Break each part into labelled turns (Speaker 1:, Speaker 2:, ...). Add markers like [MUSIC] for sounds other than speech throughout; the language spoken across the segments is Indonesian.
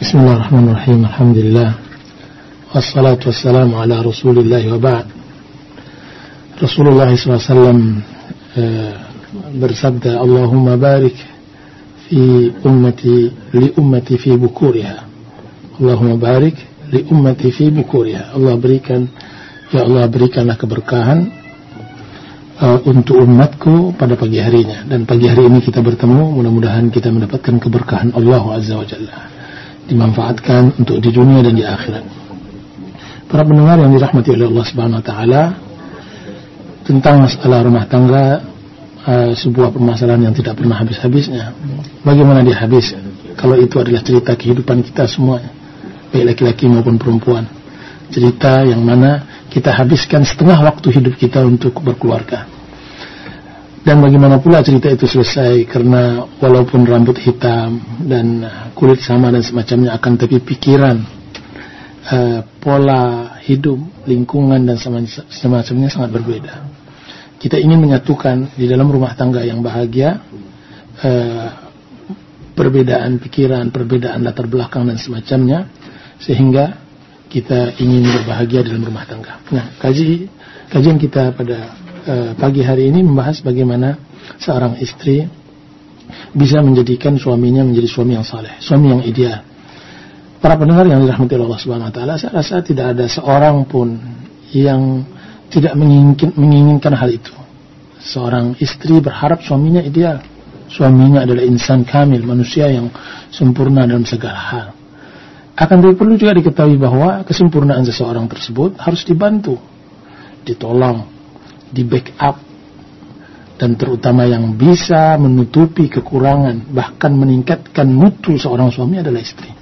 Speaker 1: بسم الله الرحمن الرحيم الحمد لله والصلاة والسلام على رسول الله وبعد رسول الله صلى الله عليه وسلم bersabda Allahumma barik fi ummati li ummati fi bukuriha Allahumma barik li ummati fi bukuriha Allah berikan ya Allah berikanlah keberkahan uh, untuk umatku pada pagi harinya dan pagi hari ini kita bertemu mudah-mudahan kita mendapatkan keberkahan Allah Azza wa Jalla dimanfaatkan untuk di dunia dan di akhirat para pendengar yang dirahmati oleh Allah Subhanahu wa taala tentang masalah rumah tangga uh, sebuah permasalahan yang tidak pernah habis-habisnya. Bagaimana dia habis? Kalau itu adalah cerita kehidupan kita semuanya, baik laki-laki maupun perempuan. Cerita yang mana kita habiskan setengah waktu hidup kita untuk berkeluarga. Dan bagaimana pula cerita itu selesai karena walaupun rambut hitam dan kulit sama dan semacamnya akan tapi pikiran, uh, pola hidup, lingkungan dan semacamnya sangat berbeda kita ingin menyatukan di dalam rumah tangga yang bahagia eh, perbedaan pikiran, perbedaan latar belakang dan semacamnya sehingga kita ingin berbahagia dalam rumah tangga. Nah, kaji kajian kita pada eh, pagi hari ini membahas bagaimana seorang istri bisa menjadikan suaminya menjadi suami yang saleh, suami yang ideal. Para pendengar yang dirahmati Allah Subhanahu wa taala, saya rasa tidak ada seorang pun yang tidak menginginkan, menginginkan hal itu. Seorang istri berharap suaminya ideal. Suaminya adalah insan kamil, manusia yang sempurna dalam segala hal. Akan tetapi perlu juga diketahui bahwa kesempurnaan seseorang tersebut harus dibantu, ditolong, di backup, dan terutama yang bisa menutupi kekurangan, bahkan meningkatkan mutu seorang suami adalah istri.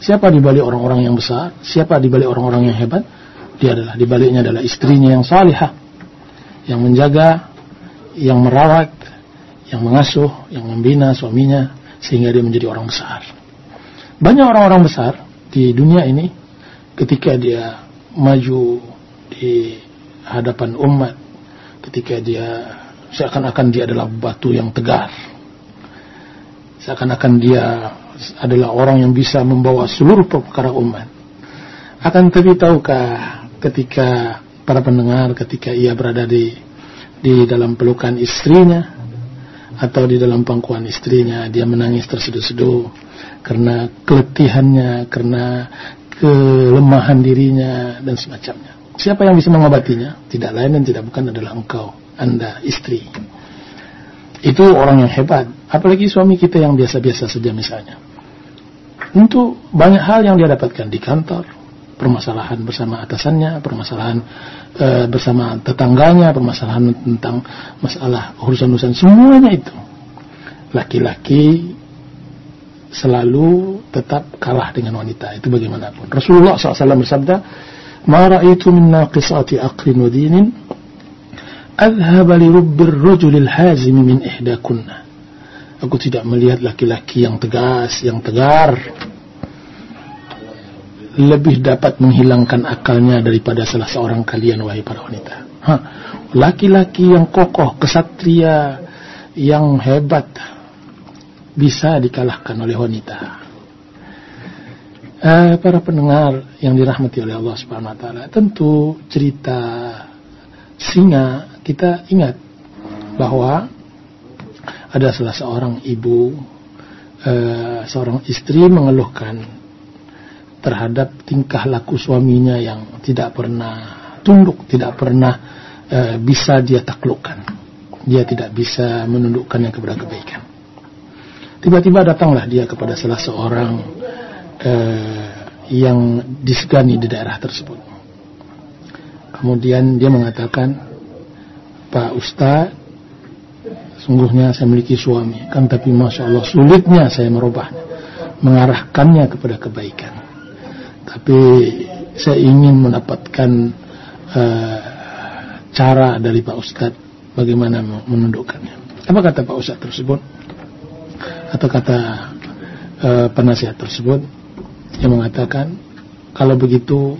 Speaker 1: Siapa di balik orang-orang yang besar? Siapa di balik orang-orang yang hebat? Dia adalah di baliknya adalah istrinya yang salihah, yang menjaga, yang merawat, yang mengasuh, yang membina suaminya sehingga dia menjadi orang besar. Banyak orang-orang besar di dunia ini ketika dia maju di hadapan umat, ketika dia seakan-akan dia adalah batu yang tegar. Seakan-akan dia adalah orang yang bisa membawa seluruh perkara umat. Akan tapi tahukah ketika para pendengar ketika ia berada di di dalam pelukan istrinya atau di dalam pangkuan istrinya dia menangis terseduh-seduh karena keletihannya karena kelemahan dirinya dan semacamnya siapa yang bisa mengobatinya? Tidak lain dan tidak bukan adalah engkau anda istri. Itu orang yang hebat. Apalagi suami kita yang biasa-biasa saja misalnya. Untuk banyak hal yang dia dapatkan di kantor. Permasalahan bersama atasannya, permasalahan e, bersama tetangganya, permasalahan tentang masalah urusan-urusan. Semuanya itu. Laki-laki selalu tetap kalah dengan wanita. Itu bagaimanapun. Rasulullah SAW bersabda, "Ma ra'aitu min naqisati aqlin wa dinin adhhab li rubbir rajulil hazim min ihdakunna." Aku tidak melihat laki-laki yang tegas, yang tegar, lebih dapat menghilangkan akalnya daripada salah seorang kalian wahai para wanita. Laki-laki yang kokoh, kesatria, yang hebat bisa dikalahkan oleh wanita. Eh, para pendengar yang dirahmati oleh Allah Subhanahu wa taala, tentu cerita singa kita ingat bahwa ada salah seorang ibu, eh, seorang istri mengeluhkan terhadap tingkah laku suaminya yang tidak pernah tunduk, tidak pernah e, bisa dia taklukkan. Dia tidak bisa menundukkannya kepada kebaikan. Tiba-tiba datanglah dia kepada salah seorang e, yang disegani di daerah tersebut. Kemudian dia mengatakan, Pak Ustadz, sungguhnya saya memiliki suami, kan tapi masya Allah sulitnya saya merubahnya, mengarahkannya kepada kebaikan tapi saya ingin mendapatkan uh, cara dari Pak Ustadz bagaimana menundukkannya. Apa kata Pak Ustadz tersebut? Atau kata uh, penasihat tersebut yang mengatakan kalau begitu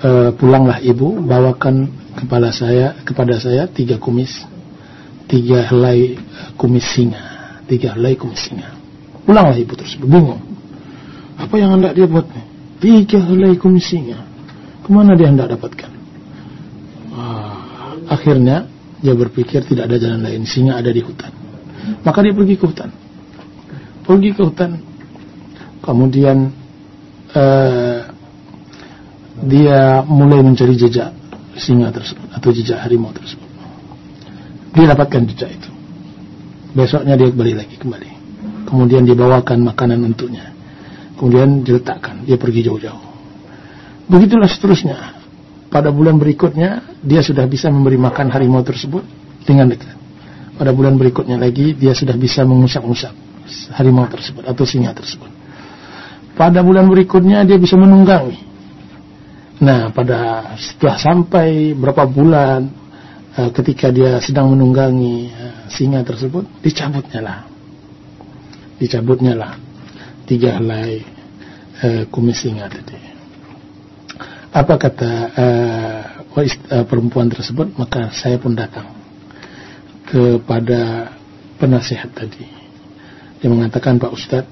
Speaker 1: uh, pulanglah ibu bawakan kepala saya kepada saya tiga kumis tiga helai kumis singa tiga helai kumis singa pulanglah ibu tersebut bingung Apa yang hendak dia buat? Tiga helai kumis singa. Ke mana dia hendak dapatkan? Wah, akhirnya dia berpikir tidak ada jalan lain. Singa ada di hutan. Maka dia pergi ke hutan. Pergi ke hutan. Kemudian uh, dia mulai mencari jejak singa tersebut atau jejak harimau tersebut. Dia dapatkan jejak itu. Besoknya dia kembali lagi kembali. Kemudian dibawakan makanan untuknya. Kemudian diletakkan, dia pergi jauh-jauh. Begitulah seterusnya. Pada bulan berikutnya, dia sudah bisa memberi makan harimau tersebut dengan dekat. Pada bulan berikutnya lagi, dia sudah bisa mengusap-usap harimau tersebut atau singa tersebut. Pada bulan berikutnya, dia bisa menunggangi. Nah, pada setelah sampai berapa bulan, uh, ketika dia sedang menunggangi uh, singa tersebut, dicabutnya lah dicabutnya lah tiga helai uh, kumis singa tadi. Apa kata uh, perempuan tersebut? Maka saya pun datang kepada penasihat tadi. Dia mengatakan Pak Ustadz,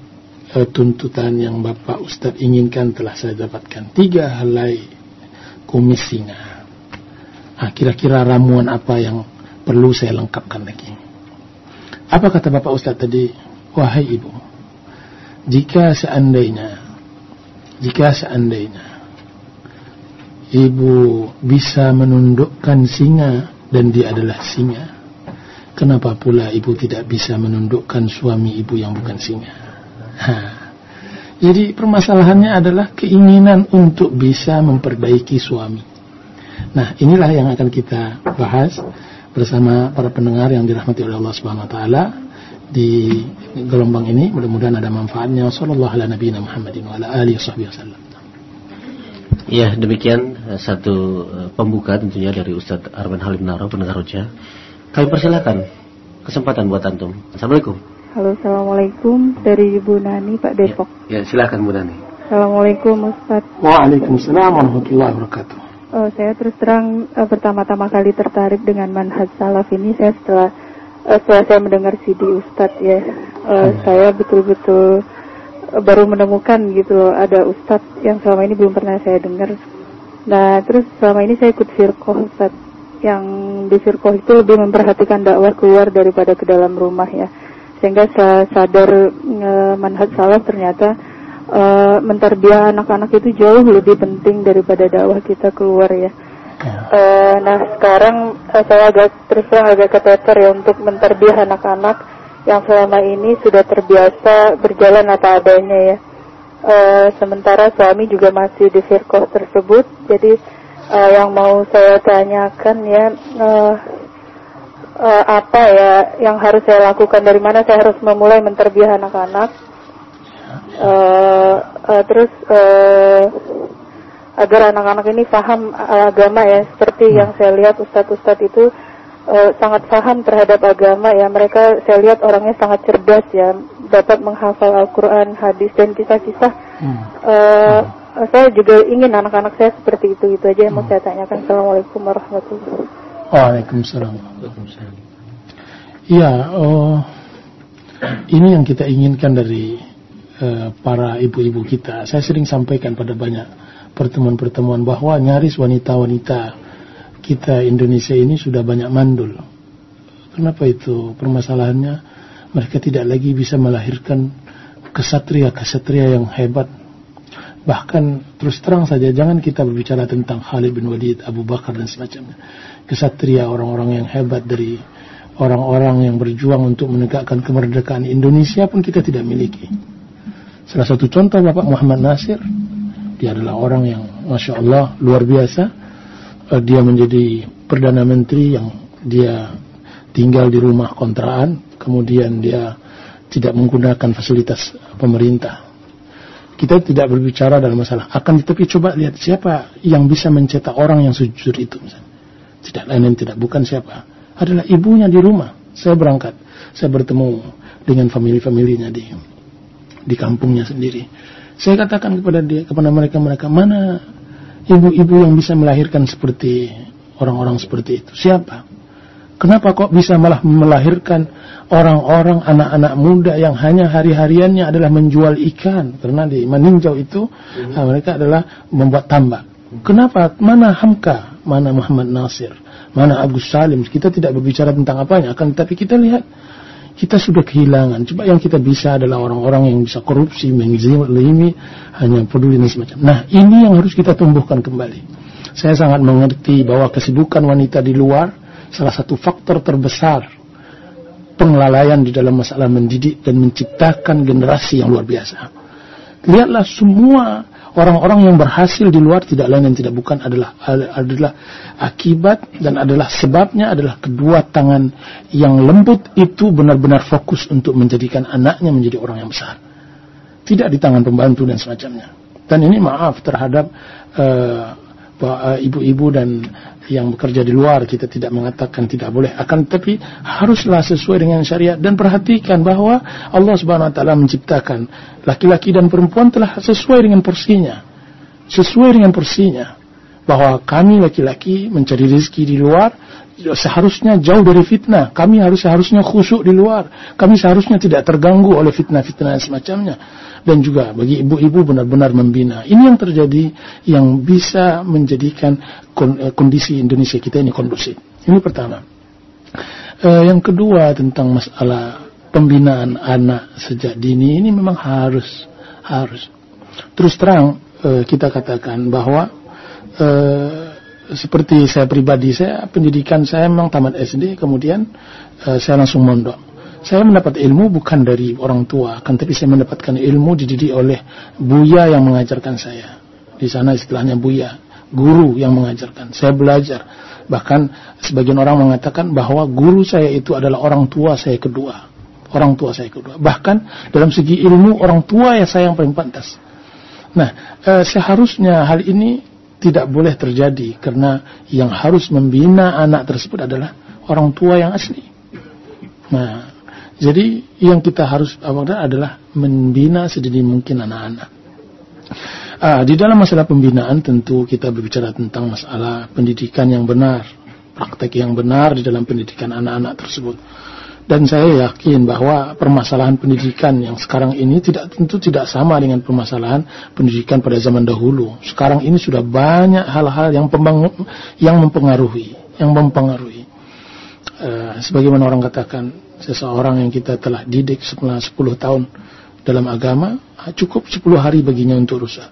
Speaker 1: uh, tuntutan yang Bapak Ustadz inginkan telah saya dapatkan. Tiga helai kumis singa. Nah, kira-kira ramuan apa yang perlu saya lengkapkan lagi? Apa kata Bapak Ustadz tadi? Wahai ibu, jika seandainya, jika seandainya ibu bisa menundukkan singa dan dia adalah singa, kenapa pula ibu tidak bisa menundukkan suami ibu yang bukan singa? Jadi permasalahannya adalah keinginan untuk bisa memperbaiki suami. Nah, inilah yang akan kita bahas bersama para pendengar yang dirahmati oleh Allah Subhanahu wa taala di gelombang ini mudah-mudahan ada manfaatnya ala nabiyina Muhammadin wa ala alihi wasallam
Speaker 2: Ya demikian eh, satu eh, pembuka tentunya dari Ustadz Arman Halim Naro pendengar roja. Kami persilakan kesempatan buat antum. Assalamualaikum.
Speaker 3: Halo assalamualaikum dari Ibu Nani Pak Depok.
Speaker 2: Ya, ya silakan Bu Nani.
Speaker 3: Assalamualaikum Ustaz.
Speaker 1: Waalaikumsalam warahmatullahi wabarakatuh.
Speaker 3: Uh, saya terus terang uh, pertama-tama kali tertarik dengan manhaj salaf ini saya setelah uh, setelah saya mendengar CD Ustadz ya, uh, saya betul-betul baru menemukan gitu loh ada Ustadz yang selama ini belum pernah saya dengar. Nah terus selama ini saya ikut firqoh Ustadz yang di firqoh itu lebih memperhatikan dakwah keluar daripada ke dalam rumah ya, sehingga saya sadar uh, manhaj salaf ternyata uh, menterbiah anak-anak itu jauh lebih penting daripada dakwah kita keluar ya. Uh, nah sekarang uh, saya agak terus terang agak keteter ya untuk menterbiah anak-anak yang selama ini sudah terbiasa berjalan apa adanya ya. Uh, sementara suami juga masih di firqoh tersebut, jadi uh, yang mau saya tanyakan ya uh, uh, apa ya yang harus saya lakukan? Dari mana saya harus memulai menterbiah anak-anak. Uh, uh, terus uh, agar anak-anak ini paham agama ya. Seperti hmm. yang saya lihat ustadz-ustadz itu uh, sangat paham terhadap agama ya. Mereka saya lihat orangnya sangat cerdas ya. Dapat menghafal Al-Quran hadis dan kisah-kisah. Hmm. uh, hmm. saya juga ingin anak-anak saya seperti itu. Itu aja yang mau saya tanyakan. Assalamualaikum warahmatullahi wabarakatuh
Speaker 1: Waalaikumsalam Iya oh, ini yang kita inginkan dari uh, para ibu-ibu kita saya sering sampaikan pada banyak pertemuan-pertemuan bahwa nyaris wanita-wanita kita Indonesia ini sudah banyak mandul. Kenapa itu? Permasalahannya mereka tidak lagi bisa melahirkan kesatria-kesatria yang hebat. Bahkan terus terang saja jangan kita berbicara tentang Khalid bin Walid, Abu Bakar dan semacamnya. Kesatria orang-orang yang hebat dari orang-orang yang berjuang untuk menegakkan kemerdekaan Indonesia pun kita tidak miliki. Salah satu contoh Bapak Muhammad Nasir dia adalah orang yang Masya Allah luar biasa. Uh, dia menjadi Perdana Menteri yang dia tinggal di rumah kontraan. Kemudian dia tidak menggunakan fasilitas pemerintah. Kita tidak berbicara dalam masalah akan tetapi coba lihat siapa yang bisa mencetak orang yang sujud itu misalnya. Tidak lain tidak bukan siapa. Adalah ibunya di rumah. Saya berangkat, saya bertemu dengan famili-familinya di di kampungnya sendiri. Saya katakan kepada dia, kepada mereka mereka mana ibu-ibu yang bisa melahirkan seperti orang-orang seperti itu? Siapa? Kenapa kok bisa malah melahirkan orang-orang anak-anak muda yang hanya hari-hariannya adalah menjual ikan karena di meninjau itu hmm. mereka adalah membuat tambak. Kenapa? Mana Hamka? Mana Muhammad Nasir? Mana Agus Salim? Kita tidak berbicara tentang apanya, akan tapi kita lihat kita sudah kehilangan. Coba yang kita bisa adalah orang-orang yang bisa korupsi, mengizimi, hanya peduli dan semacam. Nah, ini yang harus kita tumbuhkan kembali. Saya sangat mengerti bahwa kesibukan wanita di luar salah satu faktor terbesar pengelalaian di dalam masalah mendidik dan menciptakan generasi yang luar biasa. Lihatlah semua orang-orang yang berhasil di luar tidak lain dan tidak bukan adalah adalah akibat dan adalah sebabnya adalah kedua tangan yang lembut itu benar-benar fokus untuk menjadikan anaknya menjadi orang yang besar. Tidak di tangan pembantu dan semacamnya. Dan ini maaf terhadap uh, ibu-ibu dan yang bekerja di luar kita tidak mengatakan tidak boleh akan tapi haruslah sesuai dengan syariat. Dan perhatikan bahwa Allah Subhanahu wa taala menciptakan laki-laki dan perempuan telah sesuai dengan porsinya. Sesuai dengan porsinya. Bahwa kami laki-laki mencari rezeki di luar seharusnya jauh dari fitnah. Kami harus seharusnya khusyuk di luar. Kami seharusnya tidak terganggu oleh fitnah-fitnah semacamnya dan juga bagi ibu-ibu benar-benar membina. Ini yang terjadi yang bisa menjadikan eh, kondisi Indonesia kita ini kondusif. Ini pertama. Uh, yang kedua tentang masalah pembinaan anak sejak dini ini memang harus harus. Terus terang uh, kita katakan bahwa seperti saya pribadi saya pendidikan saya memang tamat SD kemudian saya langsung mondok saya mendapat ilmu bukan dari orang tua, kan tapi saya mendapatkan ilmu dididik oleh buya yang mengajarkan saya. Di sana istilahnya buya, guru yang mengajarkan. Saya belajar. Bahkan sebagian orang mengatakan bahwa guru saya itu adalah orang tua saya kedua. Orang tua saya kedua. Bahkan dalam segi ilmu orang tua ya saya yang paling pantas. Nah, eh, seharusnya hal ini tidak boleh terjadi karena yang harus membina anak tersebut adalah orang tua yang asli. Nah, jadi yang kita harus awalnya adalah membina sedini mungkin anak-anak. Ah, di dalam masalah pembinaan tentu kita berbicara tentang masalah pendidikan yang benar, praktek yang benar di dalam pendidikan anak-anak tersebut. Dan saya yakin bahwa permasalahan pendidikan yang sekarang ini tidak tentu tidak sama dengan permasalahan pendidikan pada zaman dahulu. Sekarang ini sudah banyak hal-hal yang yang mempengaruhi, yang mempengaruhi. Uh, sebagaimana orang katakan seseorang yang kita telah didik selama 10 tahun dalam agama cukup 10 hari baginya untuk rusak.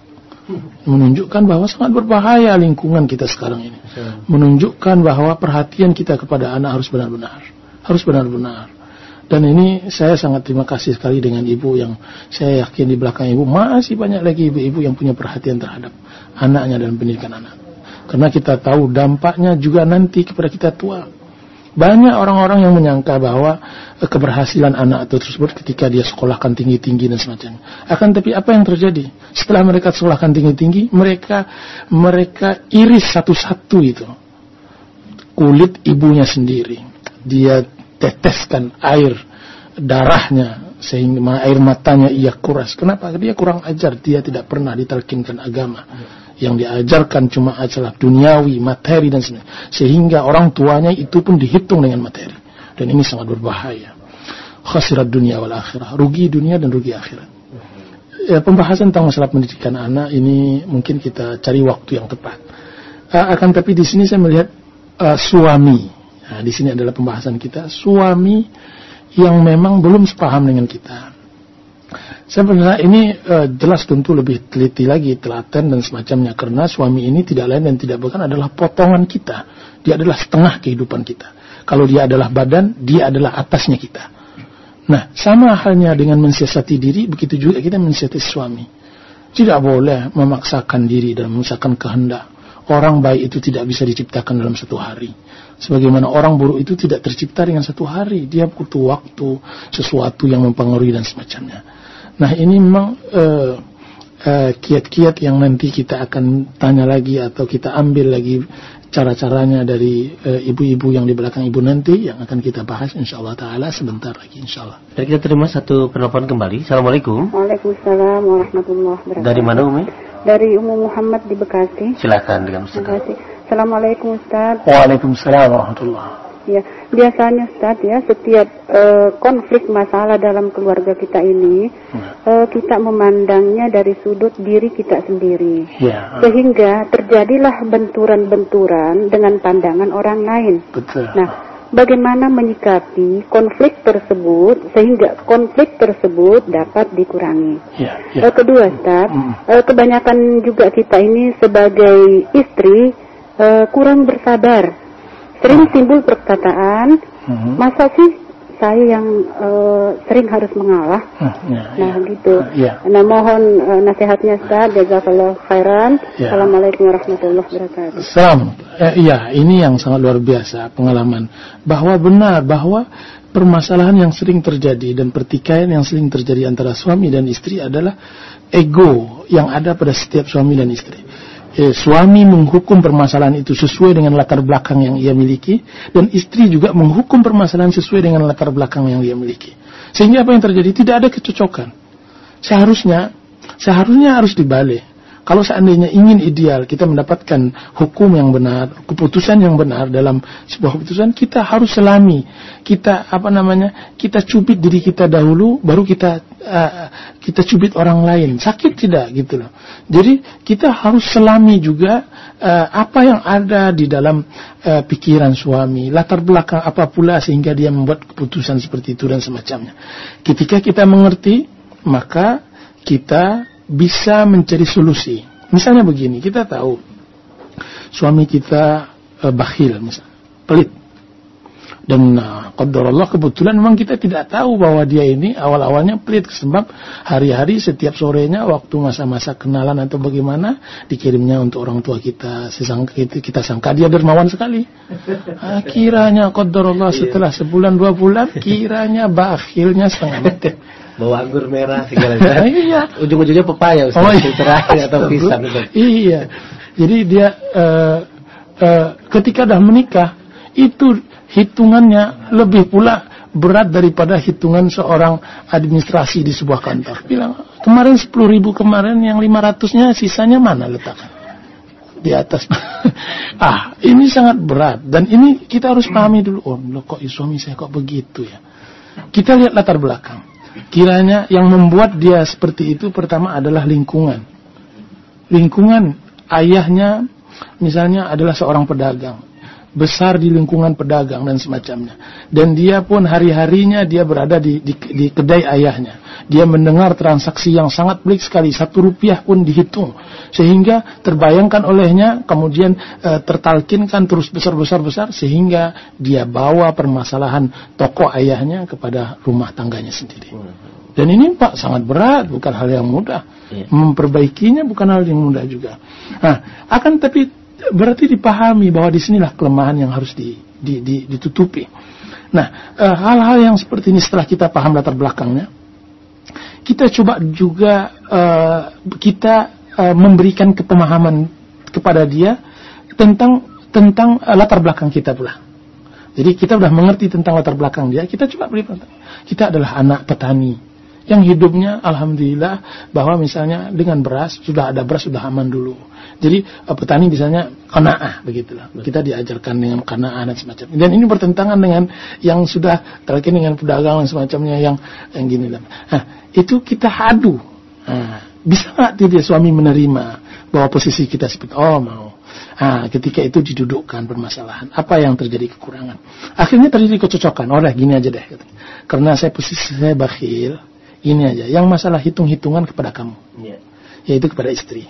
Speaker 1: Menunjukkan bahwa sangat berbahaya lingkungan kita sekarang ini. Menunjukkan bahwa perhatian kita kepada anak harus benar-benar. Harus benar-benar. Dan ini saya sangat terima kasih sekali dengan ibu yang saya yakin di belakang ibu masih banyak lagi ibu-ibu yang punya perhatian terhadap anaknya dalam pendidikan anak. Karena kita tahu dampaknya juga nanti kepada kita tua banyak orang-orang yang menyangka bahwa eh, keberhasilan anak tersebut ketika dia sekolahkan tinggi-tinggi dan semacamnya. Akan tapi apa yang terjadi? Setelah mereka sekolahkan tinggi-tinggi, mereka mereka iris satu-satu itu kulit ibunya sendiri. Dia teteskan air darahnya sehingga air matanya ia kuras. Kenapa? Dia kurang ajar, dia tidak pernah ditalkinkan agama yang diajarkan cuma adalah duniawi, materi dan sebagainya. Sehingga orang tuanya itu pun dihitung dengan materi. Dan ini sangat berbahaya. Khasirat dunia wal akhirah. Rugi dunia dan rugi akhirat. Ya, pembahasan tentang masalah pendidikan anak ini mungkin kita cari waktu yang tepat. Uh, akan tapi di sini saya melihat uh, suami. Nah, di sini adalah pembahasan kita. Suami yang memang belum sepaham dengan kita Sebenarnya ini uh, jelas tentu lebih teliti lagi, telaten dan semacamnya. Karena suami ini tidak lain dan tidak bukan adalah potongan kita. Dia adalah setengah kehidupan kita. Kalau dia adalah badan, dia adalah atasnya kita. Nah, sama halnya dengan mensiasati diri, begitu juga kita mensiasati suami. Tidak boleh memaksakan diri dan memaksakan kehendak. Orang baik itu tidak bisa diciptakan dalam satu hari. Sebagaimana orang buruk itu tidak tercipta dengan satu hari. Dia butuh waktu, sesuatu yang mempengaruhi dan semacamnya. Nah ini memang uh, uh, kiat-kiat yang nanti kita akan tanya lagi atau kita ambil lagi cara-caranya dari ibu-ibu uh, yang di belakang ibu nanti yang akan kita bahas insya Allah Taala sebentar lagi insya Allah.
Speaker 2: Dan kita terima satu penelpon kembali. Assalamualaikum.
Speaker 3: Waalaikumsalam warahmatullahi wabarakatuh.
Speaker 2: Dari mana Umi?
Speaker 3: Dari Umu Muhammad di Bekasi.
Speaker 2: Silakan dengan Ustaz.
Speaker 3: Assalamualaikum Ustaz.
Speaker 1: Waalaikumsalam warahmatullahi
Speaker 3: Ya, biasanya Ustaz ya setiap uh, konflik masalah dalam keluarga kita ini uh, kita memandangnya dari sudut diri kita sendiri.
Speaker 1: Ya.
Speaker 3: Sehingga terjadilah benturan-benturan dengan pandangan orang lain.
Speaker 1: Betul.
Speaker 3: Nah, bagaimana menyikapi konflik tersebut sehingga konflik tersebut dapat dikurangi.
Speaker 1: Ya,
Speaker 3: Uh,
Speaker 1: ya.
Speaker 3: kedua, Ustaz,
Speaker 1: Mm.
Speaker 3: uh, kebanyakan juga kita ini sebagai istri uh, kurang bersabar. Sering timbul perkataan,
Speaker 1: Mhm.
Speaker 3: masa sih saya yang uh, sering harus mengalah?
Speaker 1: Hmm, ya,
Speaker 3: Nah,
Speaker 1: ya.
Speaker 3: gitu.
Speaker 1: Ya.
Speaker 3: Nah, mohon uh, nasihatnya Ustaz. Jazakallah khairan.
Speaker 1: Ya.
Speaker 3: Assalamualaikum warahmatullahi wabarakatuh.
Speaker 1: Salam. Eh, iya, ini yang sangat luar biasa pengalaman bahwa benar bahwa permasalahan yang sering terjadi dan pertikaian yang sering terjadi antara suami dan istri adalah ego yang ada pada setiap suami dan istri. Eh, suami menghukum permasalahan itu sesuai dengan latar belakang yang ia miliki dan istri juga menghukum permasalahan sesuai dengan latar belakang yang ia miliki. Sehingga apa yang terjadi? Tidak ada kecocokan. Seharusnya seharusnya harus dibalik. Kalau seandainya ingin ideal kita mendapatkan hukum yang benar, keputusan yang benar dalam sebuah keputusan, kita harus selami. Kita apa namanya? Kita cubit diri kita dahulu, baru kita uh, kita cubit orang lain. Sakit tidak gitu loh. Jadi kita harus selami juga uh, apa yang ada di dalam uh, pikiran suami, latar belakang apa pula sehingga dia membuat keputusan seperti itu dan semacamnya. Ketika kita mengerti, maka kita bisa mencari solusi. Misalnya begini, kita tahu suami kita eh, bakhil misalnya, pelit. Dan uh, Allah kebetulan memang kita tidak tahu bahwa dia ini awal-awalnya pelit sebab hari-hari setiap sorenya waktu masa-masa kenalan atau bagaimana dikirimnya untuk orang tua kita sesangka kita, kita sangka dia dermawan sekali Ah, kiranya Allah setelah sebulan dua bulan kiranya bakhilnya setengah mati [LAUGHS]
Speaker 2: Bawa anggur merah segala [LAUGHS]
Speaker 1: Iya.
Speaker 2: Ujung-ujungnya pepaya Ustaz.
Speaker 1: Oh, iya.
Speaker 2: Terakhir atau pisang.
Speaker 1: Iya. Jadi dia eh, eh, ketika dah menikah itu hitungannya lebih pula berat daripada hitungan seorang administrasi di sebuah kantor. Bilang kemarin 10 ribu kemarin yang 500-nya sisanya mana letakkan? Di atas. [LAUGHS] ah, ini sangat berat dan ini kita harus pahami dulu. Oh, loh, kok suami saya kok begitu ya? Kita lihat latar belakang. Kiranya yang membuat dia seperti itu pertama adalah lingkungan. Lingkungan ayahnya misalnya adalah seorang pedagang. Besar di lingkungan pedagang dan semacamnya. Dan dia pun hari-harinya dia berada di, di, di kedai ayahnya. Dia mendengar transaksi yang sangat pelik sekali. Satu rupiah pun dihitung. Sehingga terbayangkan olehnya kemudian e, tertalkinkan terus besar-besar-besar. Sehingga dia bawa permasalahan toko ayahnya kepada rumah tangganya sendiri. Dan ini Pak sangat berat, bukan hal yang mudah.
Speaker 2: Iya.
Speaker 1: Memperbaikinya bukan hal yang mudah juga. Nah, akan tapi berarti dipahami bahwa di sinilah kelemahan yang harus di, di, di- ditutupi. Nah, eh, hal-hal yang seperti ini setelah kita paham latar belakangnya, kita coba juga eh, kita eh, memberikan kepemahaman kepada dia tentang tentang latar belakang kita pula. Jadi kita sudah mengerti tentang latar belakang dia, kita coba beri. Kita adalah anak petani yang hidupnya alhamdulillah bahwa misalnya dengan beras sudah ada beras sudah aman dulu. Jadi eh, petani misalnya kanaah begitulah. Kita diajarkan dengan kanaah dan semacamnya. Dan ini bertentangan dengan yang sudah terkait dengan pedagang dan semacamnya yang yang gini lah. Nah, itu kita hadu. Nah, bisa nggak tidak suami menerima bahwa posisi kita seperti oh mau. Nah, ketika itu didudukkan permasalahan. Apa yang terjadi kekurangan? Akhirnya terjadi kecocokan. Oh, dah gini aja deh. gitu. Karena saya posisi saya bakhil, ini aja. Yang masalah hitung-hitungan kepada kamu,
Speaker 2: Iya.
Speaker 1: yaitu kepada istri.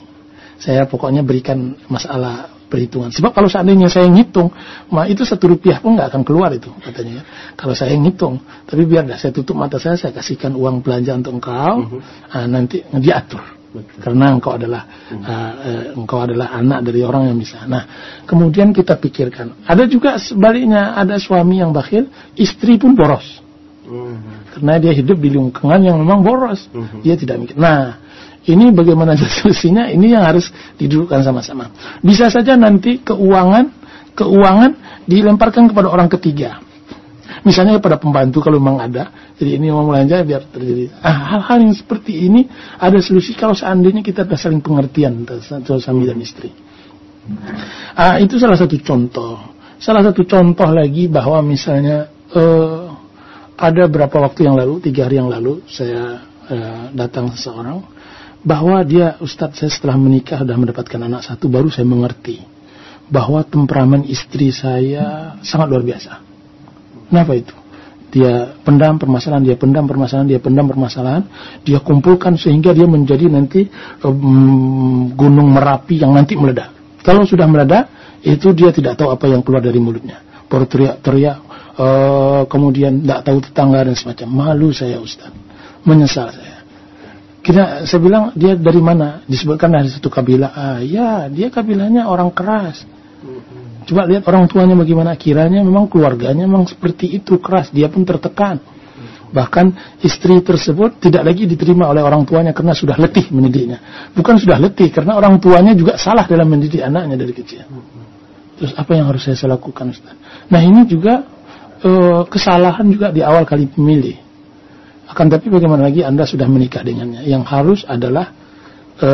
Speaker 1: Saya pokoknya berikan masalah perhitungan. Sebab kalau seandainya saya ngitung, mah itu satu rupiah pun nggak akan keluar itu katanya. ya. Kalau saya ngitung, tapi biar dah saya tutup mata saya, saya kasihkan uang belanja untuk engkau, ah, nanti diatur. Karena engkau adalah ah, eh, engkau adalah anak dari orang yang bisa. Nah, kemudian kita pikirkan. Ada juga sebaliknya, ada suami yang bakhil, istri pun boros
Speaker 2: Mhm.
Speaker 1: karena dia hidup di lingkungan yang memang boros.
Speaker 2: Mhm.
Speaker 1: Dia tidak mikir. Nah, ini bagaimana [LAUGHS] solusinya? Ini yang harus didudukkan sama-sama. Bisa saja nanti keuangan keuangan dilemparkan kepada orang ketiga. Misalnya kepada pembantu kalau memang ada. Jadi ini mau belanja biar terjadi. Ah, hal-hal yang seperti ini ada solusi kalau seandainya kita ada saling pengertian antara suami dan istri. Ah, itu salah satu contoh. Salah satu contoh lagi bahwa misalnya uh, ada berapa waktu yang lalu, tiga hari yang lalu, saya uh, datang seseorang bahwa dia Ustadz saya setelah menikah sudah mendapatkan anak satu baru saya mengerti bahwa temperamen istri saya sangat luar biasa. Kenapa itu? Dia pendam permasalahan, dia pendam permasalahan, dia pendam permasalahan, dia kumpulkan sehingga dia menjadi nanti um, gunung merapi yang nanti meledak. Kalau sudah meledak, itu dia tidak tahu apa yang keluar dari mulutnya. Baru teriak-teriak, uh, kemudian tidak tahu tetangga dan semacam. Malu saya Ustaz, menyesal saya. Kira saya bilang dia dari mana? Disebutkan dari satu kabilah. Ah, ya, dia kabilahnya orang keras. Coba lihat orang tuanya bagaimana. Kiranya memang keluarganya memang seperti itu keras. Dia pun tertekan. Bahkan istri tersebut tidak lagi diterima oleh orang tuanya karena sudah letih mendidiknya. Bukan sudah letih karena orang tuanya juga salah dalam mendidik anaknya dari kecil. Terus apa yang harus saya lakukan Ustaz? Nah ini juga e, kesalahan juga di awal kali pemilih. Akan tapi bagaimana lagi Anda sudah menikah dengannya. Yang harus adalah e,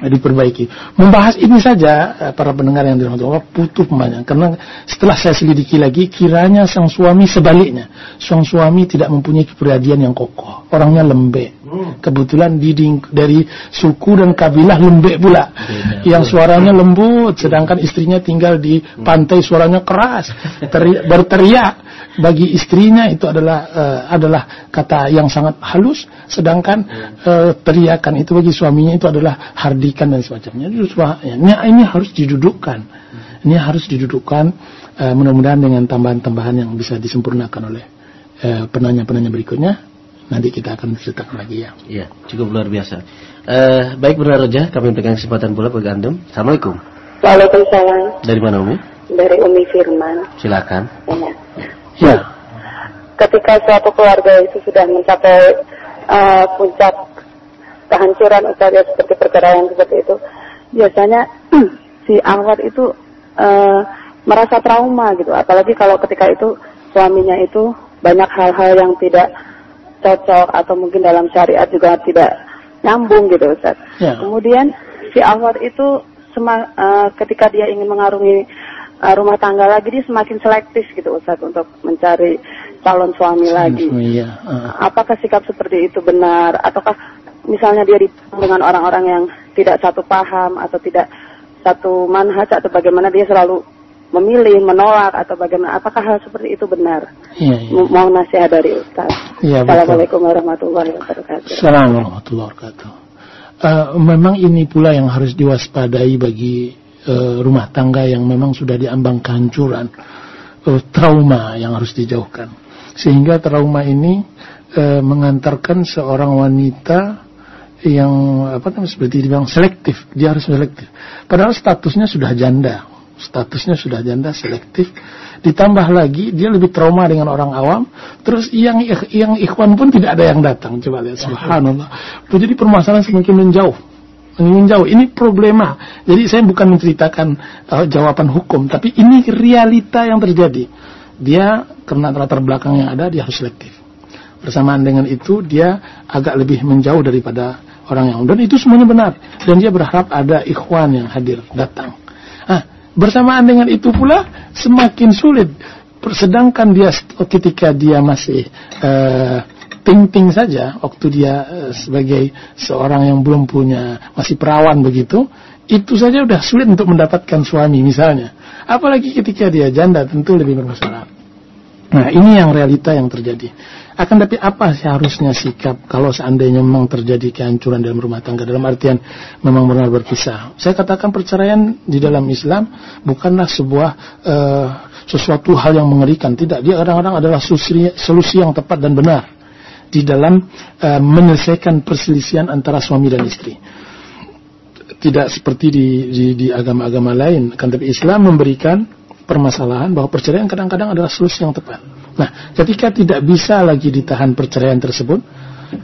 Speaker 1: diperbaiki. Membahas ini saja eh, para pendengar yang dirahmati Allah butuh banyak karena setelah saya selidiki lagi kiranya sang suami sebaliknya. Sang suami tidak mempunyai kepribadian yang kokoh, orangnya lembek. Hmm. Kebetulan diding dari suku dan kabilah lembek pula. Yang suaranya lembut sedangkan istrinya tinggal di pantai suaranya keras, teriak, berteriak bagi istrinya itu adalah uh, adalah kata yang sangat halus. Sedangkan uh, teriakan itu bagi suaminya itu adalah hardikan dan semacamnya. Ini, ini harus didudukkan. Ini harus didudukkan. Uh, mudah-mudahan dengan tambahan-tambahan yang bisa disempurnakan oleh penanya-penanya berikutnya nanti kita akan ceritakan lagi ya.
Speaker 2: Iya, cukup luar biasa. Uh, baik benar Roja, kami berikan kesempatan pula bagi Anda. Assalamualaikum.
Speaker 4: Waalaikumsalam.
Speaker 2: Dari mana Umi?
Speaker 4: Dari Umi Firman.
Speaker 2: Silakan.
Speaker 4: Ya.
Speaker 1: Ya.
Speaker 4: Ketika suatu keluarga itu sudah mencapai uh, puncak kehancuran Ustaz ya seperti perceraian seperti itu, biasanya [CLEARS THROAT] si Anwar itu uh, merasa trauma gitu. Apalagi kalau ketika itu suaminya itu banyak hal-hal yang tidak cocok atau mungkin dalam syariat juga tidak nyambung gitu Ustaz. Ya. Kemudian si Anwar itu sema, uh, ketika dia ingin mengarungi uh, rumah tangga lagi dia semakin selektif gitu Ustaz untuk mencari calon suami lagi. Iya. Uh. Apakah sikap seperti itu benar ataukah misalnya dia dengan orang-orang yang tidak satu paham atau tidak satu manhaj atau bagaimana dia selalu memilih, menolak atau bagaimana? Apakah hal seperti itu benar? Iya, iya. Mau nasihat dari Ustaz. Iya, Assalamualaikum warahmatullahi wabarakatuh.
Speaker 1: Assalamualaikum warahmatullahi wabarakatuh. Uh, memang ini pula yang harus diwaspadai bagi uh, rumah tangga yang memang sudah diambang kehancuran, uh, trauma yang harus dijauhkan. Sehingga trauma ini uh, mengantarkan seorang wanita yang apa namanya seperti dibilang selektif, dia harus selektif. Padahal statusnya sudah janda, statusnya sudah janda selektif. Ditambah lagi dia lebih trauma dengan orang awam, terus yang yang ikhwan pun tidak ada yang datang. Coba lihat subhanallah. Jadi permasalahan semakin menjauh menjauh. Ini problema. Jadi saya bukan menceritakan uh, jawaban hukum, tapi ini realita yang terjadi. Dia karena latar belakang yang ada, dia harus selektif. Bersamaan dengan itu, dia agak lebih menjauh daripada orang yang dan itu semuanya benar. Dan dia berharap ada ikhwan yang hadir datang. Ah, bersamaan dengan itu pula semakin sulit. Sedangkan dia ketika dia masih uh, ting-ting saja waktu dia uh, sebagai seorang yang belum punya masih perawan begitu itu saja sudah sulit untuk mendapatkan suami misalnya. Apalagi ketika dia janda tentu lebih bermasalah. Nah ini yang realita yang terjadi akan tapi apa seharusnya sikap kalau seandainya memang terjadi kehancuran dalam rumah tangga dalam artian memang benar berpisah saya katakan perceraian di dalam Islam bukanlah sebuah uh, sesuatu hal yang mengerikan tidak dia kadang-kadang adalah solusi, solusi yang tepat dan benar di dalam uh, menyelesaikan perselisihan antara suami dan istri. Tidak seperti di, di, di agama-agama lain, kan tapi Islam memberikan permasalahan bahwa perceraian kadang-kadang adalah solusi yang tepat. Nah, ketika tidak bisa lagi ditahan perceraian tersebut,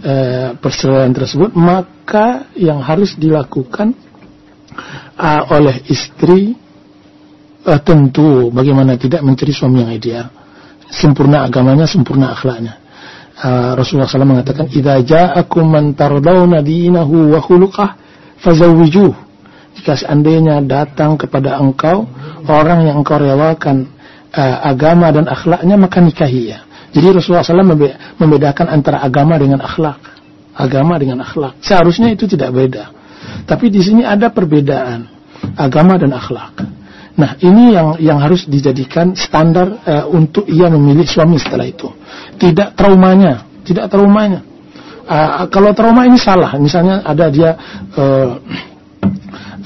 Speaker 1: uh, perceraian tersebut, maka yang harus dilakukan uh, oleh istri uh, tentu bagaimana tidak mencari suami yang ideal, sempurna agamanya, sempurna akhlaknya. Uh, Rasulullah SAW mengatakan idza ja'akum man tardawna dinahu wa khuluqah fazawwijuh. Jika seandainya datang kepada engkau orang yang engkau relakan uh, agama dan akhlaknya maka nikahi ya. Jadi Rasulullah SAW membedakan antara agama dengan akhlak. Agama dengan akhlak. Seharusnya itu tidak beda. Tapi di sini ada perbedaan agama dan akhlak. Nah, ini yang yang harus dijadikan standar uh, untuk ia memilih suami setelah itu. Tidak traumanya, tidak traumanya. Uh, kalau trauma ini salah, misalnya ada dia uh,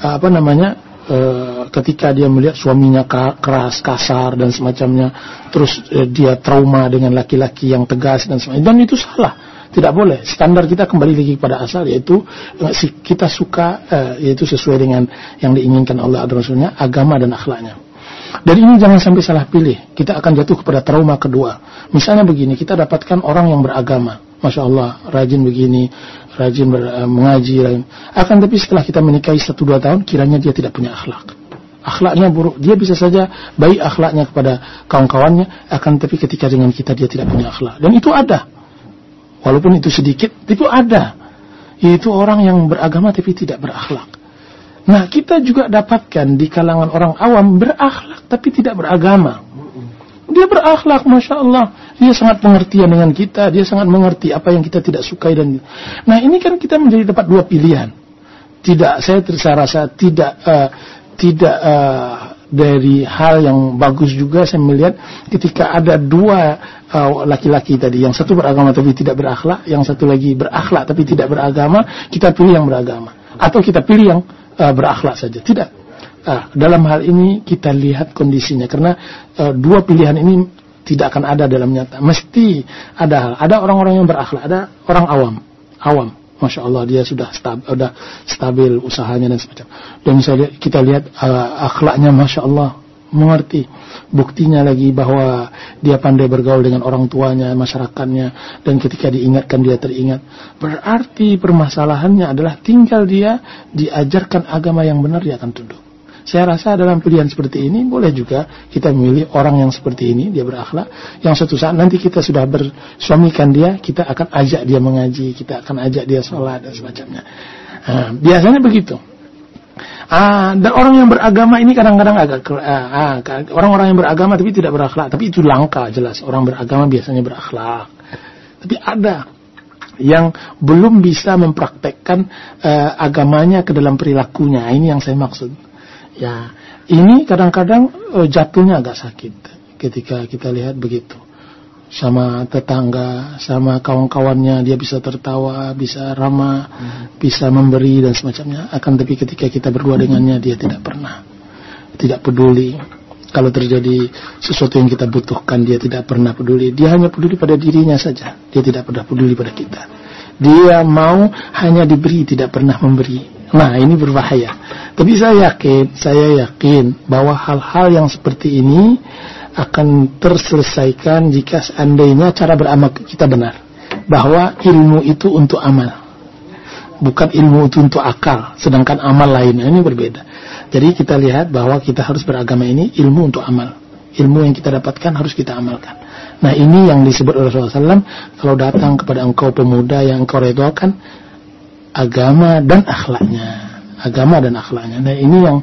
Speaker 1: apa namanya uh, ketika dia melihat suaminya keras, kasar dan semacamnya, terus uh, dia trauma dengan laki-laki yang tegas dan semacamnya, dan itu salah tidak boleh. Standar kita kembali lagi kepada asal yaitu eh, kita suka uh, yaitu sesuai dengan yang diinginkan Allah dan Rasulnya agama dan akhlaknya. Dan ini jangan sampai salah pilih. Kita akan jatuh kepada trauma kedua. Misalnya begini, kita dapatkan orang yang beragama. Masya Allah, rajin begini, rajin ber, uh, mengaji. Rajin. Akan tapi setelah kita menikahi satu dua tahun, kiranya dia tidak punya akhlak. Akhlaknya buruk. Dia bisa saja baik akhlaknya kepada kawan-kawannya, akan tapi ketika dengan kita dia tidak punya akhlak. Dan itu ada walaupun itu sedikit, itu ada. Yaitu orang yang beragama tapi tidak berakhlak. Nah, kita juga dapatkan di kalangan orang awam berakhlak tapi tidak beragama. Dia berakhlak, masya Allah. Dia sangat pengertian dengan kita. Dia sangat mengerti apa yang kita tidak sukai dan. Nah, ini kan kita menjadi dapat dua pilihan. Tidak, saya rasa tidak uh, tidak uh, dari hal yang bagus juga saya melihat ketika ada dua uh, laki-laki uh, tadi yang satu beragama tapi tidak berakhlak yang satu lagi berakhlak tapi tidak beragama kita pilih yang beragama atau kita pilih yang uh, berakhlak saja tidak uh, dalam hal ini kita lihat kondisinya karena uh, dua pilihan ini tidak akan ada dalam nyata mesti ada hal ada orang-orang yang berakhlak ada orang awam awam Masya Allah dia sudah stabil, sudah stabil usahanya dan semacam. Dan misalnya kita lihat uh, akhlaknya Masya Allah mengerti. Buktinya lagi bahwa dia pandai bergaul dengan orang tuanya, masyarakatnya, dan ketika diingatkan dia teringat. Berarti permasalahannya adalah tinggal dia diajarkan agama yang benar dia akan tunduk. Saya rasa dalam pilihan seperti ini boleh juga kita memilih orang yang seperti ini, dia berakhlak. Yang suatu saat nanti kita sudah bersuamikan dia, kita akan ajak dia mengaji, kita akan ajak dia sholat dan semacamnya. Nah, biasanya begitu. Ah, dan orang yang beragama ini kadang-kadang agak ah, ah, orang-orang yang beragama tapi tidak berakhlak, tapi itu langka jelas. Orang beragama biasanya berakhlak. Tapi ada yang belum bisa mempraktekkan uh, agamanya ke dalam perilakunya. Ini yang saya maksud. Ya, ini kadang-kadang uh, jatuhnya agak sakit ketika kita lihat begitu. Sama tetangga, sama kawan-kawannya dia bisa tertawa, bisa ramah, hmm. bisa memberi dan semacamnya. Akan tapi ketika kita berdua dengannya dia tidak pernah, tidak peduli. Kalau terjadi sesuatu yang kita butuhkan dia tidak pernah peduli. Dia hanya peduli pada dirinya saja. Dia tidak pernah peduli pada kita. Dia mau hanya diberi, tidak pernah memberi. Nah ini berbahaya. Tapi saya yakin, saya yakin bahwa hal-hal yang seperti ini akan terselesaikan jika seandainya cara beramal kita benar. Bahwa ilmu itu untuk amal. Bukan ilmu itu untuk akal. Sedangkan amal lainnya ini berbeda. Jadi kita lihat bahwa kita harus beragama ini ilmu untuk amal. Ilmu yang kita dapatkan harus kita amalkan. Nah ini yang disebut oleh Rasulullah SAW. Kalau datang kepada engkau pemuda yang engkau redoakan, agama dan akhlaknya agama dan akhlaknya. Nah ini yang